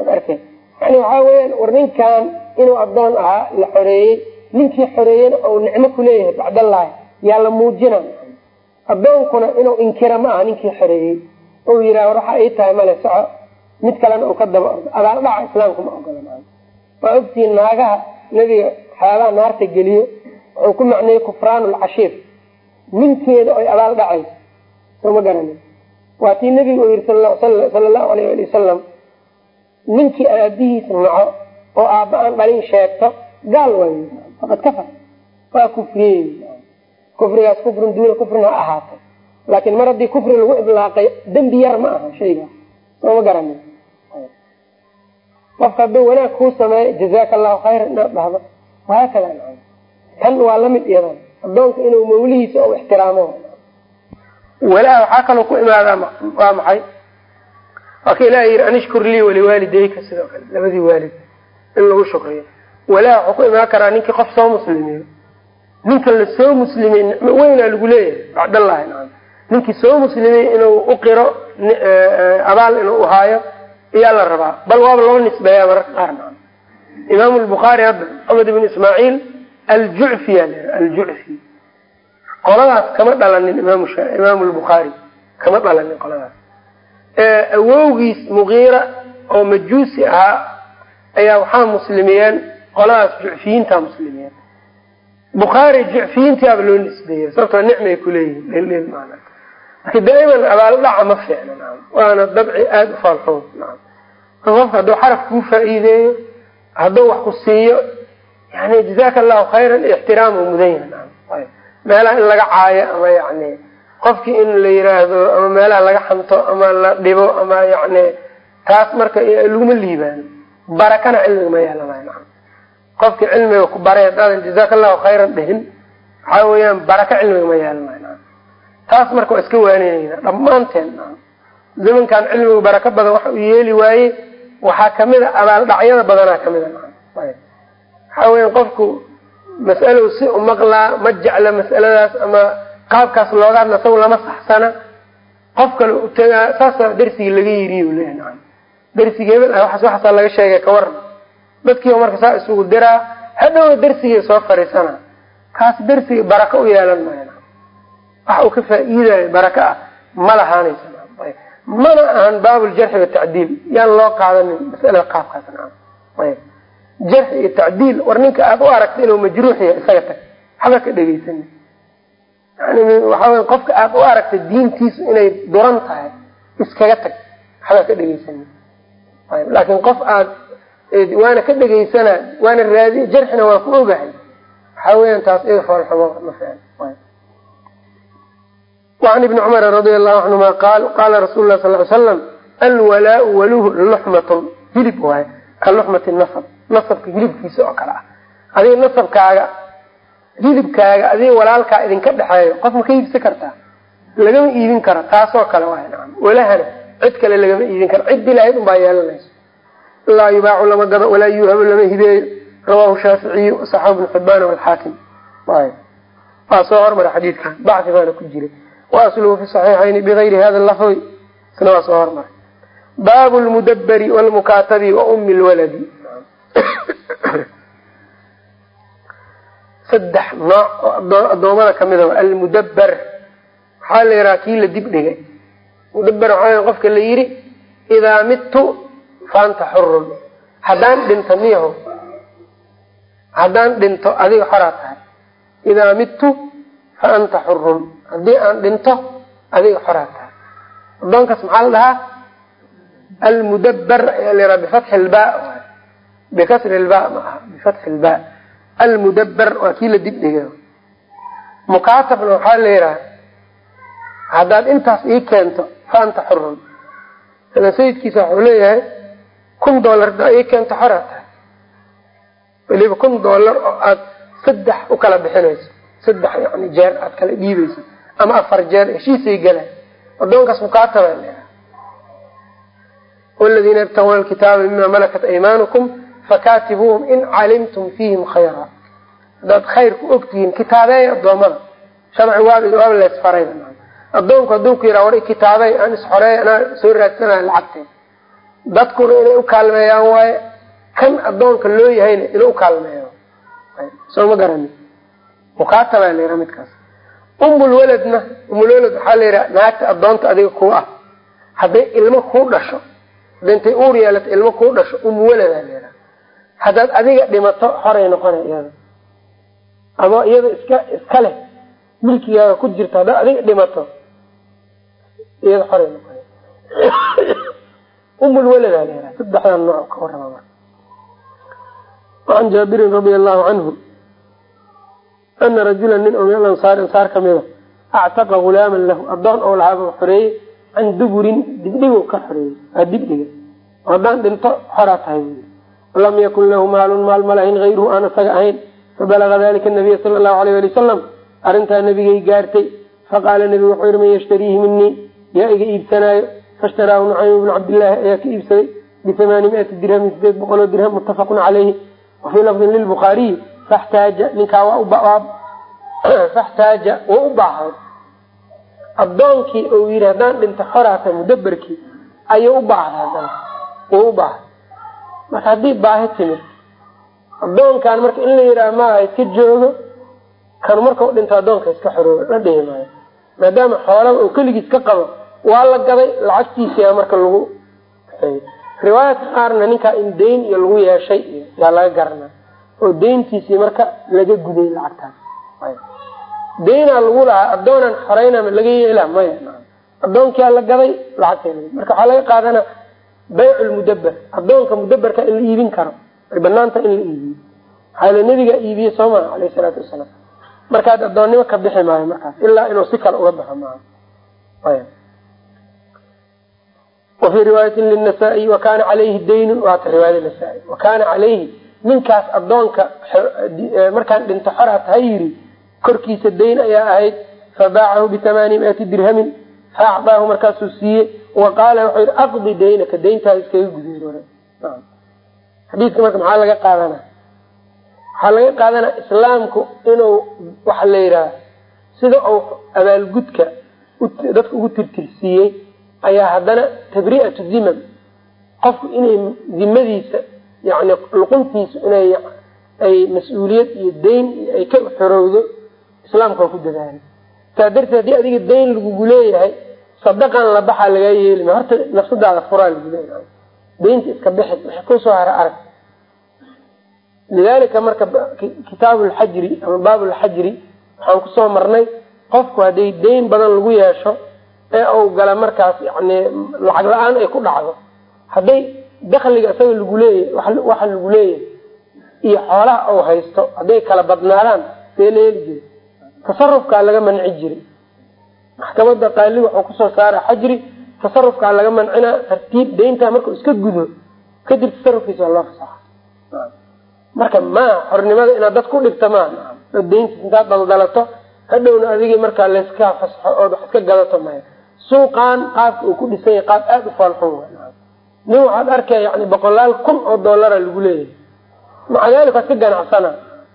ad arkay yani waxaa weyaan war ninkan inuu addoon ahaa la xoreeyey ninkii xoreeyena ou nicmo kuleeyahay bacdallahi yaa la muujina. Addoonkuna inuu inkira ma aha ninkii xoreeyey. Ou yiraa war waxa ii tahay male soco. Mid kalena uu ka daba ordo abaaldhaca islaamku ma ogola waa ogtihiin naagaha nebiga waxyaabaha naarta geliyo wuxuu ku macneeyey kufraan lcashiir ninkeeda oy abaal dhacayso. Soo ma waa tii nabiga uu yihi sala allahu alayh ali wasalam ninkii aabihiis naco oo aaba aan dhalin sheegto gaal waay faqad kafar waa kufriyey. Kufrigaas kufrun duuna kufrin ha ahaatay laakiin mar haddii kufri lagu idlaaqay dembi yar ma aha shayga. Sooma garanin. Qofka hadduu wanaag kuu sameeyo jazaaka allahu khayra inaad dhahdo wahaakada tan waa la mid iyadan adoonka inuu mawlihiisa u ixtiraamo walaa waxaa kaloo ku imaadaa waa maxay? Waa ka ilaha yiri anishkur lii waliwaalidayka sidoo kale labadii waalid in lagu shukriyo. Walaa waxuu ku imaan karaa ninkii qof soo muslimiyo. Ninka la soo muslimay nicmo weynaa lagu leeyahay? Bacdallahi naam ninkii soo muslimay inuu uqiro abaal inuu uhaayo iyaa la rabaa. Bal waaba loo nisbeeyaa mararka qaar naam imaamu lbukhaari hadda maxamed ibn ismaaciil aljucfi yaa aljucfi qoladaas kama dhalanin imaam imaamu lbukhaari kama dhalanin qoladaas awowgiis mugiira oo majuusi ahaa ayaa waxaa muslimiyeen qoladaas jucfiyiintaa muslimiyeen bukhaari jucfiyiintiaaba loo nisbeeyey sababtoo nicmay kuleeyihin marka daa'iman abaaldhaca ma fiicna waana dabci aada u faalxoon naam. Qofka hadduu xaraf kuu faa-iideeyo hadduu wax ku siiyo yani jazaaka allahu khayran ixtiraam mudan naam meelaha in laga caayo ama yani qofkii in la yiraahdo ama meelaha laga xanto ama la dhibo ama yani taas marka laguma liibaano barakana cilmiga ma yeelanayo naam qofkii cilmiga ku baray haddaadan jazaaka allahu khayran dhihin waxaa weeyaan baraka cilmiga ma yeelanayo taas marka waa iska waaninayna dhammaanteen zamankan cilmigu baraka badan waxa uu yeeli waaye waxaa ka mid a abaaldhacyada badanaa ka mid a waxaa weya qofku mas'alow si u maqlaa ma jecla mas'aladaas ama qaabkaas looga hadla saw lama saxsana. Qof kale u tagaa saasa darsigii laga yiriy leeyahay nacam. Darsigii hebel ah waxaas waxaasaa laga sheegay ka waran dadkiiba marka saa isugu diraa hadhowna darsigii soo fariisana kaas darsiga baraka u yeelan maayo nacam. Waxa uu ka faa-iidayo baraka ah ma lahaanaysa mana ahan baabuljarxi watacdiil yaan loo qaadanin masalada qaabkaas nacam. Ayb jarxi iyo tacdiil war ninka aada u aragta inuu majruux yahay isaga tag. Waxba ka yani waxaa wey qofka aada u aragta diintiisu inay duran tahay iskaga tag. Waxba ka laakiin qof aad waana ka dhegaysana waana raadi jarxina waa ku ogahay. Waxaa weyan taas iga foolxumo ma fian wacan ibni cumar radia allahu canhuma qaal qaala rasuulu lah sal ly slam alwalaau waluhu luxmatun hilib waay ka luxmati nasabka hilibkiisa oo kale ah. Adiga nasabkaaga hilibkaaga adiga walaalkaa idinka dhexeeyo qof ma ka iibsan kartaa lagama iibin karo taasoo kale waay nacam. Walahana cid kale lagama iibin karo. Ciddii lahayd unbaa yeelanayso laa yubaacu lama gado walaa yuhabu lama hibeeyo. Rawahu shaaficiyu saxabu bnu xibaan walxaakim waa soo hormara xadiidkan. Bacfi baana ku jiray. Wa asluhu fi saxiixayni bigayri hada lafdi isna waa soo hormaray. Baabu lmudaberi walmukaatabi wa umi lwaladi saddex nooc oo adoomada ka mid a almudaber waxaa la yidhaha kii la dib dhigay. Mudaber waxaa qofka la yidhi idaa midtu faanta xurun. Haddaan dhinto miyaho haddaan dhinto adiga xoraa tahay. Idaa midtu fa anta xurun. Haddii aan dhinto adiga xoraa tahay. Adoonkaas maxaa la dhahaa? Almudaber ayaa la yidhaha bifatxi lba bikasri lba ma aha bifatxi lba almudaber waa kii la dib dhigay mukaatabna waxaa la yidhaha haddaad intaas ii keento fa anta xurun ila sayidkiisa waxuu leeyahay kun dollar haddaa ii keento xoraa tahay weliba kun dollar oo aada saddex u kala bixinayso saddex yani jeer aad kala dhiibayso ama afar jeer heshiisay galaan adoonkaas mukaataba yidhaha waladiina yabtaguuna alkitaaba mima malakat aymaanukum fakatibuuhum in calimtum fiihim khayra haddaad khayr ku ogtihiin kitaabeeya adoomada sharci waab waaba leesfaray adoonku hadduu ku yidhaha war kitaabey aan isxoreey anaa soo raadsanaya lacagtee dadkuna inay u kaalmeeyaan waaye kan adoonka loo yahayna inuu ukaalmeeyo soo ma garani mukaatabaa la yidhaha midkaas umulwaladna umulwalad waxaa la yidhaha naagta adoonta adiga kuu ah hadday ilmo kuu dhasho hadda intay uur yeelato ilmo kuu dhasho umwaladaa la yidhaha haddaad adiga dhimato xoray noqonay iyada adoo iyada iska iska leh milkigaaga ku jirto haddaad adiga dhimato iyada xoray noqonay. (coughs) Umulwaladaa la yihah saddexdan nooc ka warrama marka. Wacan jaabirin radia allahu canhu ana rajula nin oo min alansaari ansaar kamida actaqa gulaaman lahu adoon oo lahaaba xoreeyey can duburin dibdhigo ka xoreeyey waa dibdhiga haddaan dhinto xoraa tahay lam yakun lahu maalun maal ma lahayn hayruhu aan isaga ahayn fabalaga dalika nabiya sala allahu alayh ali wasalam arrintaa nabigay gaartay faqaala nebigu wuxuu yihi man yashtariihi minii yaa iga iibsanaayo faishtaraahu nucaym bnu cabdillaahi ayaa ka iibsaday bihamaani miati dirhamin sideed boqol oo dirham muttafaqun caleyhi wafii lafdin lilbukhaariyi faxtaaja ninkaa faxtaaja waa u baahday addoonkii ou yidhi haddaan dhinta xoraata mudaberkii ayuu u baahday haddana wuu u baahday marka haddii baahi timid addoonkan marka in la yidhaha maaha iska joogo kanu markau dhinto addoonka iska xorooba la dhihi maayo. Maadaama xoolaba uu keligiis ka qabo waa la gaday lacagtiisiyaa marka lagu riwaayadka qaarna ninkaa in dayn iyo lagu yeeshay iyo yaa laga garanaa oo deyntiisii marka laga guday lacagtaas daynaa lagu lahaa adoonaan xoreynama laga yeela maya. Adoonkiyaa la gaday lacagta marka waxaa laga qaadanaa bayc lmudaber adoonka mudaberka in la iibin karo ay banaanta in la iibiyo. Maxaa la nabigaa iibiyey soo maa aleyh salaatu wasalaam. Markaad adoonnimo ka bixi maayo markaas ilaa inuu si kale uga baxo maaha wafii riwaayatin linasaa-i wa kaana caleyhi daynun waata riwaayada nasaa-i. Caleyhi ninkaas adoonka markaan dhinto xoraa tahay yiri korkiisa dayn ayaa ahayd fabaacahu bitamaani miati dirhamin faacdaahu markaasuu siiyey wa qaala wuxuu yihi aqdi daynaka dayntaada iskaga guday xadiidka marka maxaa laga qaadana waxaa laga qaadanaa islaamku inuu waxa la yidhaha sida uu abaalgudka dadka ugu tirtirsiiyey ayaa haddana tabri'atu zimam qofku inay zimadiisa yani luquntiisu inay ay mas'uuliyad iyo dayn ay ka xorowdo islaamka waa ku dadaalay saa darteed haddii adiga dayn lagugu leeyahay sadaqan la baxaa lagaa yeelima horta nafsadaada furaa daynta iska bixi. Wixii ku soo hara arag. Lidalika marka kitaabu lxajri ama baab lxajri waxaan ku soo marnay qofku hadday dayn badan lagu yeesho ee uu gala markaas yani lacag la'aan ay ku dhacdo. Hadday dakliga isaga lagu leeyahay waxa lagu leeyahay iyo xoolaha uu haysto hadday kala badnaadaan see la heli jiri tasarufkaa laga manci jiray maxkamada qaali wuxuu ku soo saara xajri tasarufkaa laga mancinaa tartiib dayntaa markau iska gudo kadib tasarufkiisa waa loo fasaxa marka maa xornimada inaad dad ku dhigta maa dayntiis intaad daldalato hadhowna adigii markaa layska fasaxo ood wax iska gadato maya suuqan qaabka uu ku dhisan yahay qaab aada u faalxun nin waxaad arkaya yani boqolaal kun oo dollara lagu leeyahay maca daalika iska ganacsana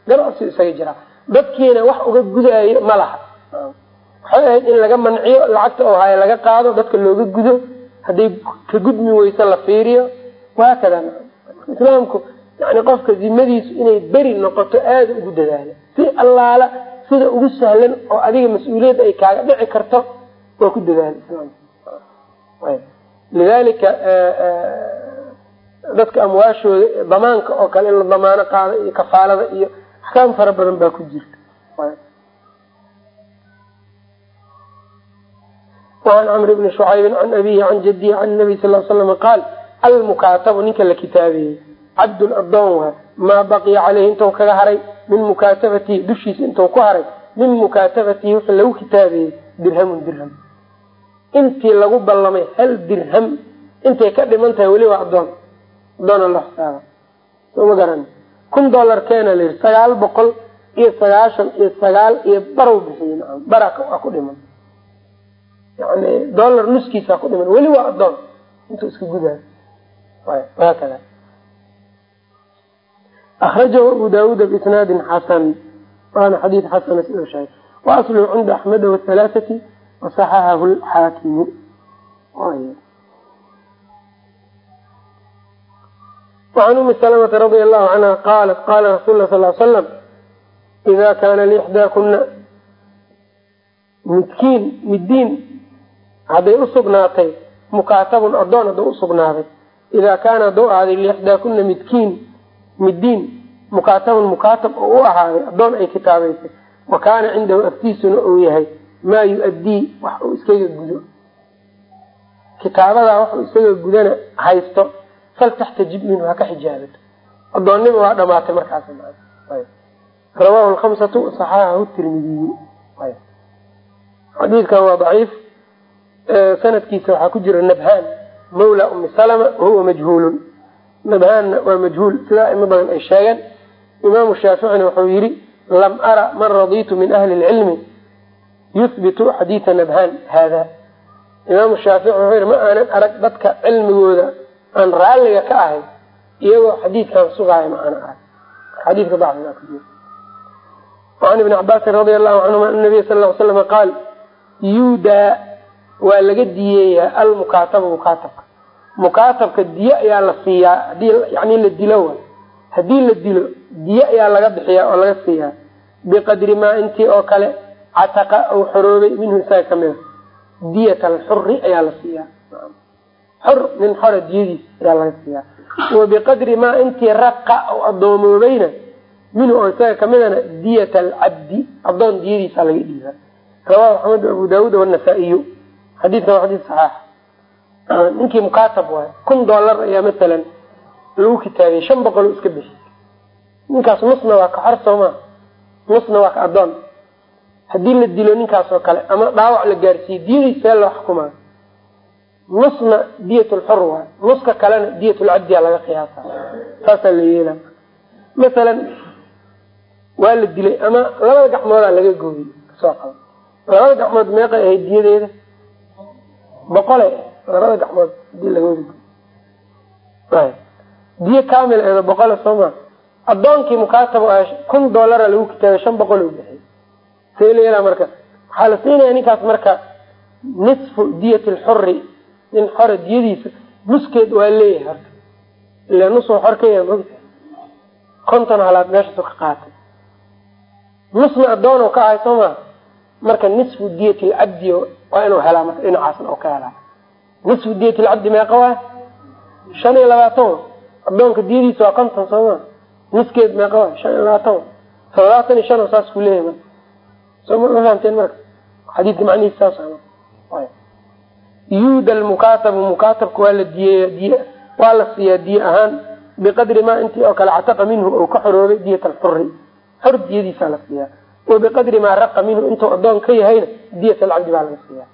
ganacsi isaga jiraa dadkiina wax uga gudaayo ma laha waxay ahayd in laga manciyo lacagta oo haya laga qaado dadka looga gudo hadday ka gudmi weyso la fiiriyo waakada islaamku yani qofka zimadiisu inay beri noqoto aada ugu dadaalo. Si allaala sida ugu sahlan oo adiga mas'uuliyadda ay kaaga dhici karto waa ku dadaala islaamku. Lidalika dadka amwaashooda damaanka oo kale in la damaano qaado iyo kafaalada iyo axkaam fara badan baa ku jirta wacan camri bni shucaybin can abihi can jadihi can nabiy sal slam qaal almukaatabu ninka la kitaabeeyey cabdun adoon waa maa baqiya caleyhi intu kaga haray min mukaatabatihi dushiisa intu ku haray min mukaatabatihi wuxuu lagu kitaabeeyey dirhamun dirham intii lagu ballamay hal dirham intay ka dhiman tahay weliba adoon adoona la xisaaba soma garan kun dolar keena la yii sagaal boqol iyo sagaashan iyo sagaal iyo barow bixiy baraa ku dhiman yani dollar nuskiisa ku dhiman. Weli waa adoon intuu iska gudayo hakada akrajahu abu daawuuda biisnaadin xasan. Waana xadiid xasana sidoo sheegay. Wa asluhu cinda axmeda wahalaathati wasaxaxahu lxaakimu wacan umi salamata radia allahu canha qaalat qaala rasul la sal slam ida kaana liixdaakuna midkiin middiin hadday usugnaatay mukaatabun adoon hadduu usugnaaday idaa kaana hadduu ahaaday liixdaakuna midkiin middiin mukaatabun mukaatab oo u ahaaday adoon ay kitaabaysay wa kaana cindahu aftiisuna uu yahay maa yu-addii wax uu iskaga gudo. Kitaabadaa waxuu isaga gudana haysto faltaxtajib minhu ha ka xijaabato adoonnima waa dhamaatay markaas rawahu lhamsatu saxaaxahu tirmidiyu xadiidkan waa daciif sanadkiisa waxaa ku jira nabhaan. Mawla umi salama wahuwa majhuulun. Nabhaanna waa majhuul. Sidaa imo badan ay sheegeen imaamu shaaficina wuxuu yihi lam ara man raditu min ahli lcilmi yuhbitu xadiida nabhaan haada imaamu shaafici wuxuu yihi ma aanan arag dadka cilmigooda aan raalliga ka ahay iyagoo xadiidkan sugaaya ma aanan arag. Xadiidka dacfigaa ku jira. An ibni cabaasin radia allahu canhuma ana nabiya sal l slama qaal yuudaa waa laga diyeeyaa almukaataba mukaatabka. Mukaatabka diye ayaa la siiyaa haddii yani la dilo wa haddii la dilo diye ayaa laga bixiyaa oo laga siiyaa biqadri maa intii oo kale cataqa ou xoroobay minhu isaga kamida diyat alxuri ayaa la siiyaa xor nin xora diyadiis ayaa laga siiyaa wa biqadri maa intii raqa ou adoomoobayna minhu oo isaga kamidana diyat alcabdi adoon diyadiisa laga dhiibaa rawahu axmed abu daawuud wanasaa-iyu xadiidkan waa xadiid saxaax (clears throat) ninkii mukaatab waay kun dollar ayaa masalan lagu kitaabiyey shan boqol iska bixi. Ninkaas nusna waa ka xor soo maa nusna waa ka adoon haddii la dilo ninkaas oo kale ama dhaawac la gaarsiiye diyadiis see loo xukumaa. Nusna diyat lxur waay nuska kalena diyat lcabdiya laga qiyaasa. Saasaa la yeela. Masalan waa la dilay ama labada gacmoodaa laga gooyey ka soo qaba labada gacmood meeqay ahayd diyadeeda boqolay labada gacmood haddii lagawada gooy diyo kamil eedo boqole sooma adoonkii mukaatab ah kun dollara lagu kitaabay shan boqol u bixiyay see leela marka. Waxaa la siinaya ninkaas marka nisfu diyat lxuri nin xora diyadiisa nuskeed waa leeyahay horta. Ila nusuu xor ka yahay mogta konton halaad meeshaasu ka qaatay. Nusna adoon ka ahay soo maa marka nisfu diyat lcabdi waa inuu helaa marka dhinacaasna oo ka helaa. Nisfu diyat lcabdi meeqa waa shan iyo labaatan. Adoonka diyadiisa waa konton soo maa niskeed meeqa waa shan iyo labaatan. Toddobaatan iyo shan saas ku leeyahay marka. Soo ma fahamteen marka? Xadiidka macnihiisa saas yuuda lmukaatabu mukaatabka waa la diyeeya diy waa la siiyaa diye ahaan biqadri maa intii oo kale cataqa minhu ou ka xoroobay diyat alxuri xor diyadiisaa la siiyaa wa biqadri maa raqa minhu intuu adoon ka yahayna diyat alcabdi baa laga siiyaa.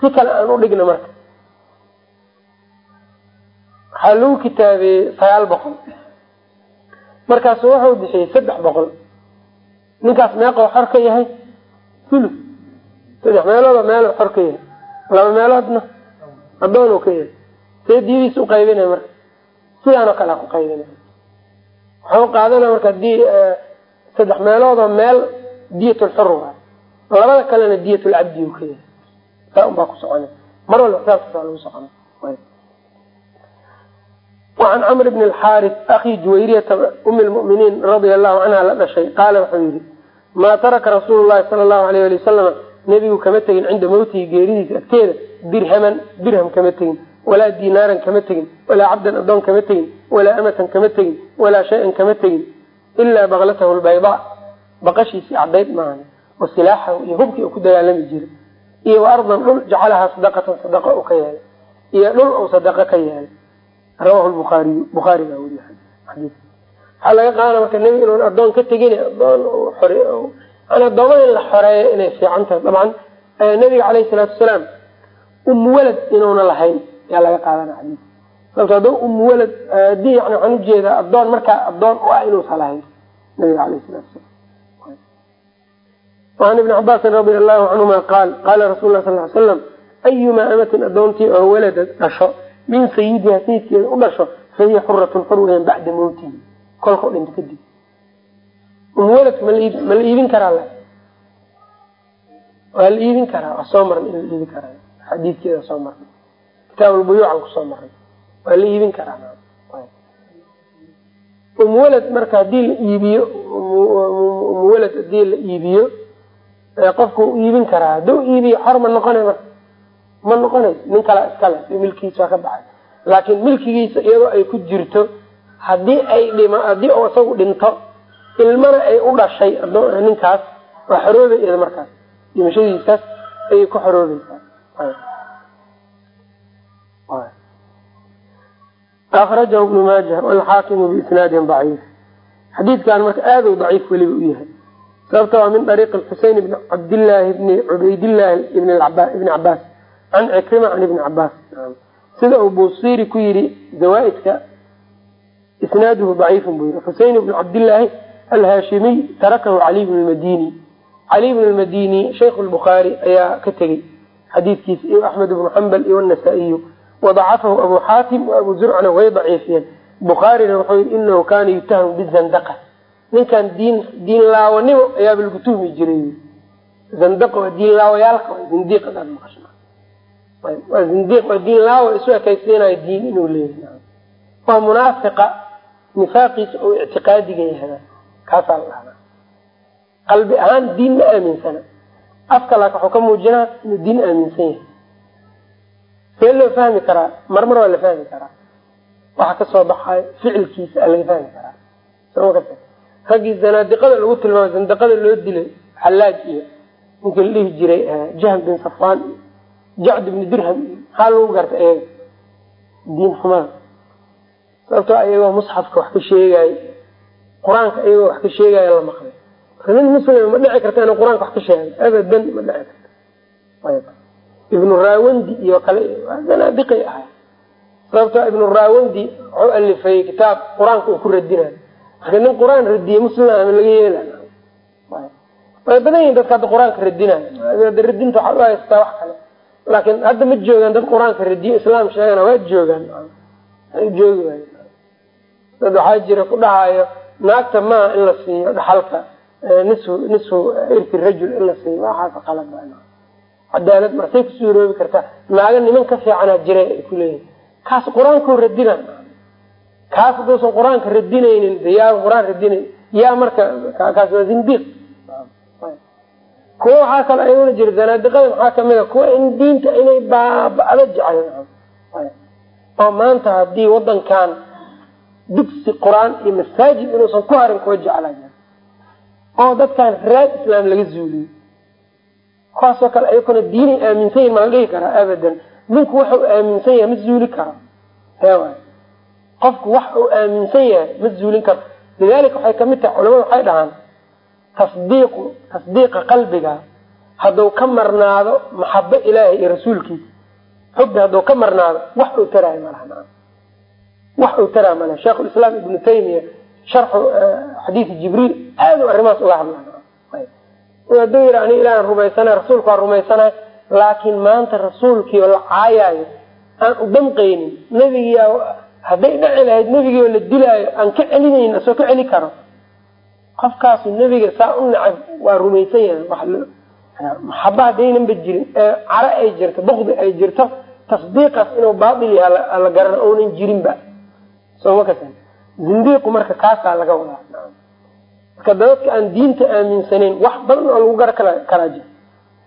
Si kale aan u dhigna marka. Waxaa lagu kitaabeeyey sagaal boqol. Markaasu wuxuu bixiyey saddex boqol. Ninkaas meeqoo xor ka yahay? Ulu saddex meeloodoo meeloo xor ka yahay. Laba meeloodna adoon ka yahay. See diyadiis uqaybinaya marka. Sidaanoo kale ku qaybinay waxau qaadanaya marka haddii saddex meeloodoo meel diyat lxur labada kalena diyat lcabdi ka yahay. Saa un ku socona mar walba xisaabtaasaa lagu socona wacan camr bn alxaaris akii juwayriyata umi lmuminiin radia allahu canha la dhashay. Qaala wuxuu yihi maa taraka rasuulu llahi sala allahu alayh ali wasalama nebigu kama tegin cinda mawtihi geeridiisa agteeda dirhaman dirham kama tegin walaa dinaaran kama tegin walaa cabdan adoon kama tegin walaa amatan kama tegin walaa shay-an kama tegin ilaa baklatahu lbaydaa baqashiisii cadayd maahan wa silaaxahu iyo hubkii uu ku dagaalami jiray iyo wa ardan dhul jacalahaa sadaqatan sadaqa uu ka yeelay iyo dhul uu sadaqo ka yeelay rawahu lbukhaariyu bukhaari baa weriye xadiis waxaa laga qaadana marka nebiga inuun adoon ka tegin adoon xore an adoomada in la xoreeyo inay fiican tahay dabcan nabiga caleyhi salaatu wasalaam umuwalad inuuna lahayn ayaa laga qaadana xadiis sababto hadduu umuwalad haddii yani waxaan u jeedaa adoon markaa adoon u ah inuusa lahayn nabiga aleyhi salatu wasalaam an ibni cabaasin radia allahu canhuma qaal qaala rasul lah sal ly slam ayumaa amatin adoontii oo walada dhasho? Min sayidiha sayidkeeda u dhasho fahiya xuratun xor weyan bacda mawtihi. Kolkau dhinto kadib. Umwaladka ma la iibin karaa le waa la iibin karaa? Waa soo marnay in la iibin karaa? Xadiidkeeda waa la iibin karaa umwalad marka haddii la iibiyo umwalad haddii la iibiyo qofku u iibin karaa hadduu iibiyo xor ma noqonay marka. Ma noqonays nin kala iskale milkiisa waa ka baxay. Laakiin milkigiisa iyadoo ay ku jirto haddii ay dhim haddii uu isagu dhinto ilmana ay u dhashay ninkaas waa xoroobay iyada markaas. Dhimashadiisaas ayay ku xoroobaysaa akrajahu ibnu maajah walxaakimu biisnaadin daciif xadiidkan marka aad u daciif weliba u yahay sababta waa min ariiqi xusein ibni cabdillaahi bni cubaydillaahi ibni cabaas can cikrima can ibni cabaas sida uu buusiri ku yidhi zawaaidka isnaaduhu daciifun buu yidhi xusein ibnu cabdillaahi alhaashimiy tarakahu caliy bn lmadini caliy bn lmadini shaykhu lbukhaari ayaa ka tegey xadiidkiisa iyo axmed ibnu xambal iyo anasaa'iyu wadacafahu abu xaatim abu zurcana way daciifiyeen bukhaarina wuxuu yidhi inahu kaana yutahamu bizandaqa ninkan diin diin laawanimo ayaaba lagu tuhmi jiray zandaqa waa diin laawayaalka waa zindiiq adaad maqasha waa zindiiq waa diin laawa isu ekaysiinayo diin inuu leeyahay waa munaafiqa nifaaqiisa oo ictiqaadiga yahda kaasaa la qalbi ahaan diin ma aaminsana afka laakin waxuu ka muujinaa inuu diin aaminsan yahay see loo fahmi karaa? Marmar waa la fahmi karaa. Waxa ka soo baxayo ficilkiisa laga fahmi karaa. Raggii zanaadiqada lagu tilmaamay zandaqada loo dilay xallaaj iyo ninkii la dhihi jiray jahm bin safaan iyo jacd ibni dirham iyo maxaa lagu garta iyaga diin xumada sababtoo iyagoo musxafka wax ka sheegaayo qur'aanka iyagoo wax ka sheegaayo la maqlay. Nin muslima ma dhici karta inuu qur'aanka wax ka sheego abadan ma dhici karta ibnu raawandi iyo kale waa zanaadiqay ahay sababtoo ibnu raawandi wuxuu alifay kitaab qur'aanka uu ku radinayo marka nin qur'aan radiye muslim ama laga yeela way badan yihiin dadka hadda qur'aanka radinayo ada radinta waxaa u haystaa wax kale. Laakiin hadda ma joogaan dad qur'aanka radiyo islaam sheegana waa joogaan. Joogi waay dad waxaa jira ku dhahayo naagta maa in la siiyo dhaxalka nisfu nisfu irki rajul in la siiyo. Waxaas qalad cadaalad marsay ku suuroobi kartaa. Naaga niman ka fiicanaa jira ay kuleeyihin kaas qur'aankuu radina. Kaas haduusan qur'aanka radinaynin yaa qur'aan radinayn yaa marka kaas waa zindiiq. Kuwa waxaa kale ayaguna jira zanaadiqada maxaa ka mid a kuwa in diinta inay baaba'do jecel. Oo maanta haddii wadankan dugsi qur'aan iyo masaajid inuusan ku harin kuwa jecla oo dadkan raad islaam laga zuuliyo kuwaasoo kale ayakuna diinay aaminsan yihiin maa la dhihi karaa abadan. Ninku waxau aaminsan yahay ma zuuli karo. Heewaay qofku wax uu aaminsan yahay ma zuulin karo. Lidalika waxay ka mid tahay culamadu waxay dhahaan tasdiiqu tasdiiqa qalbiga hadduu ka marnaado maxabo ilaahay iyo rasuulkiisa. Xubbi hadduu ka marnaado wax uu taraayo malaha wax uu taraayo malaha sheikhu lislaam ibnu taymiya sharxu xadiisi jibriil aad u arrimahaas uga hadla haduu yidhi ani ilahan rumaysanay rasuulku waa rumaysanay laakiin maanta rasuulkii oo la caayaayo aan u damqaynin nebigia hadday dhaci lahayd nebigii oo la dilaayo aan ka celinayn asoo ka celi karo. Qofkaasu nebiga saa u nacab waa rumaysan yahay. Maxaba haddaynanba jirin ee caro ay jirto bukdi ay jirto tasdiiqaas inuu baatil yahay la garana ounan jirinba. Soma kas zindiiqu marka kaasaa laga wadaa marka dadadka aan diinta aaminsanayn wax badan oo lagu gar kalaa jira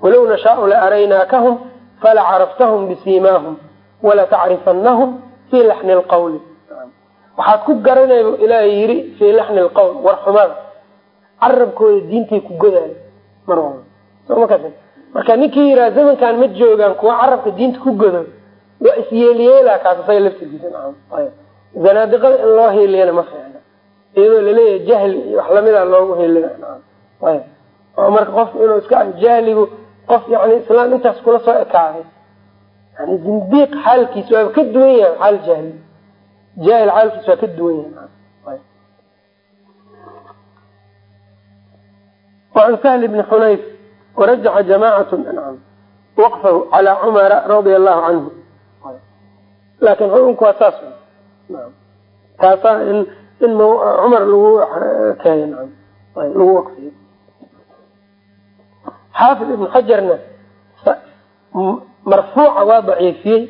walow nashaau la araynaakahum fala caraftahum bisiimaahum wala tacrifanahum fii laxni lqawli waxaad ku garanay ilaaha yiri fii laxni lqawl war xumada carabkooda diintay ku godaayo mar walba. Soma kas marka ninkii yiraa zamankan ma joogaan kuwa carabka diinta ku godo. Waa isyeelyeela kaas isaga laftigiisa zanaadiqada in loo heeliyana ma fiicna iyadoo laleeyahay jahli iyo wax lamida loogu helina oo marka qofku inuu iska jahligu qof yani islaam intaas kula soo ekaaday yani zindiiq xaalkiisa waaba ka duwan yahay xaal jahli jaahil xaalkiisa waa ka duwan yahay وعن سهل بن حنيف ورجح جماعة نعم وقفه على عمر رضي الله عنه لكن xukunku waa saas taasaa in cumar lagu eh, keeyo n lagu waqfiyo. Xaafid ibn xajarna marfuuca waa daciifiyey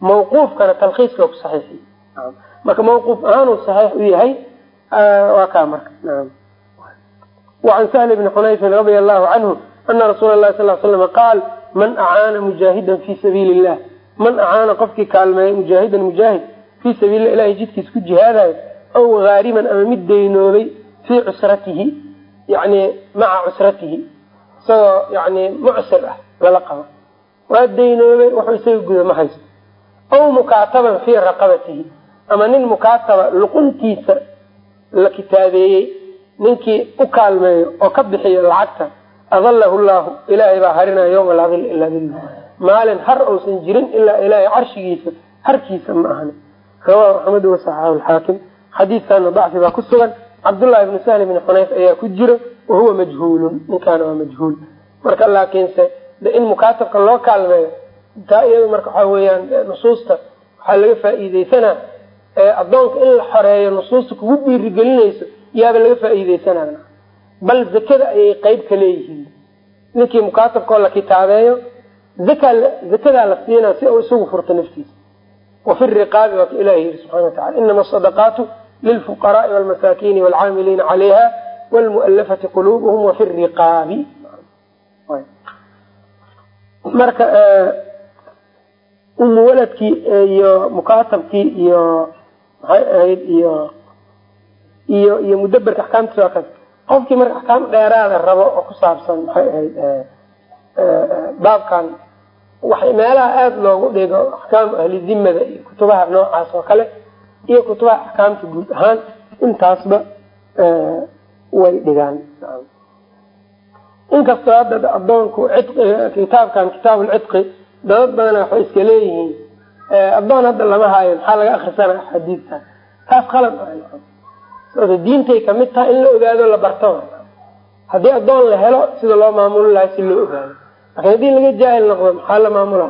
mawquufkana talkiiska ku saxiixiy marka mawquuf ahaanuu saxiix u yahay eh, waa kaa marka waan sahl bni xunayfin radia allahu canhu ana rasuula lahi sal slam qaal man acaana mujaahidan fi sabiili llah man acaana qofkii kaalmeeya mujaahidan mujaahid fii sabiillah ilahay jidkiis ku jihaadayo aw haariman ama mid daynoobay fii cusratihi yani maca cusratihi isagoo yani mucsir ah lala qabo waa daynoobay wuxuu isaga guda ma haysto aw mukaataban fii raqabatihi ama nin mukaataba luquntiisa la kitaabeeyey ninkii u kaalmeeyo oo ka bixiyo lacagta adalahu llahu ilaahay baa harinaya yawma laa dil ilaa dil maalin har uusan jirin ilaa ilaahay carshigiisa harkiisa ma ahani rawahu axmed wasaxaahu lxaakim xadiidkana dacfi baa ku sugan. Cabdullahi bni sahl bni xunayf ayaa ku jiro wahuwa majhuulun ninkaana waa majhuul. Marka laakiinse de in mukaatabka loo kaalmeeyo taa iyada marka waxaa weeyaan nusuusta waxaa laga faa'iideysanaa addoonka in la xoreeyo nusuusta kugu dhiirigelinayso yaaba laga faa'iideysanaya bal zakada ayay qeyb ka leeyihiin. Ninkii mukaatabkao la kitaabeeyo zaka zakadaa la siinaa si uu isagu furto naftiisa. Wafi riqaabi waa ka ilahi yiri subxana watacala inama asadaqaatu lilfuqaraai walmasaakiini walcaamiliina calayha wlmualafati quluubuhum wafi riqaabi marka umu waladkii iyo mukaatabkii iyo maxay ahayd iyo iyo iyo mudaberka axkaamtiis waa kas qofkii marka axkaam dheeraada rabo oo ku saabsan maxay ahayd baabkan meelaha aada loogu dhigo axkaamu ahli dimada iyo kutubaha noocaas oo kale iyo kutubaha axkaamta guud ahaan intaasba way dhigaan. Inkastoo hadda adoonku kitaabkan kitaabulcidqi dabad badana waxay iska leeyihiin adoon hadda lama haayo maxaa laga akrisana xadiidkan taas qalad sababta diintay ka mid tahay in la ogaado la barto. Haddii adoon la helo sida loo maamuli lahay si loo ogaado. Lakin haddii laga jaahil noqdo maxaa la maamula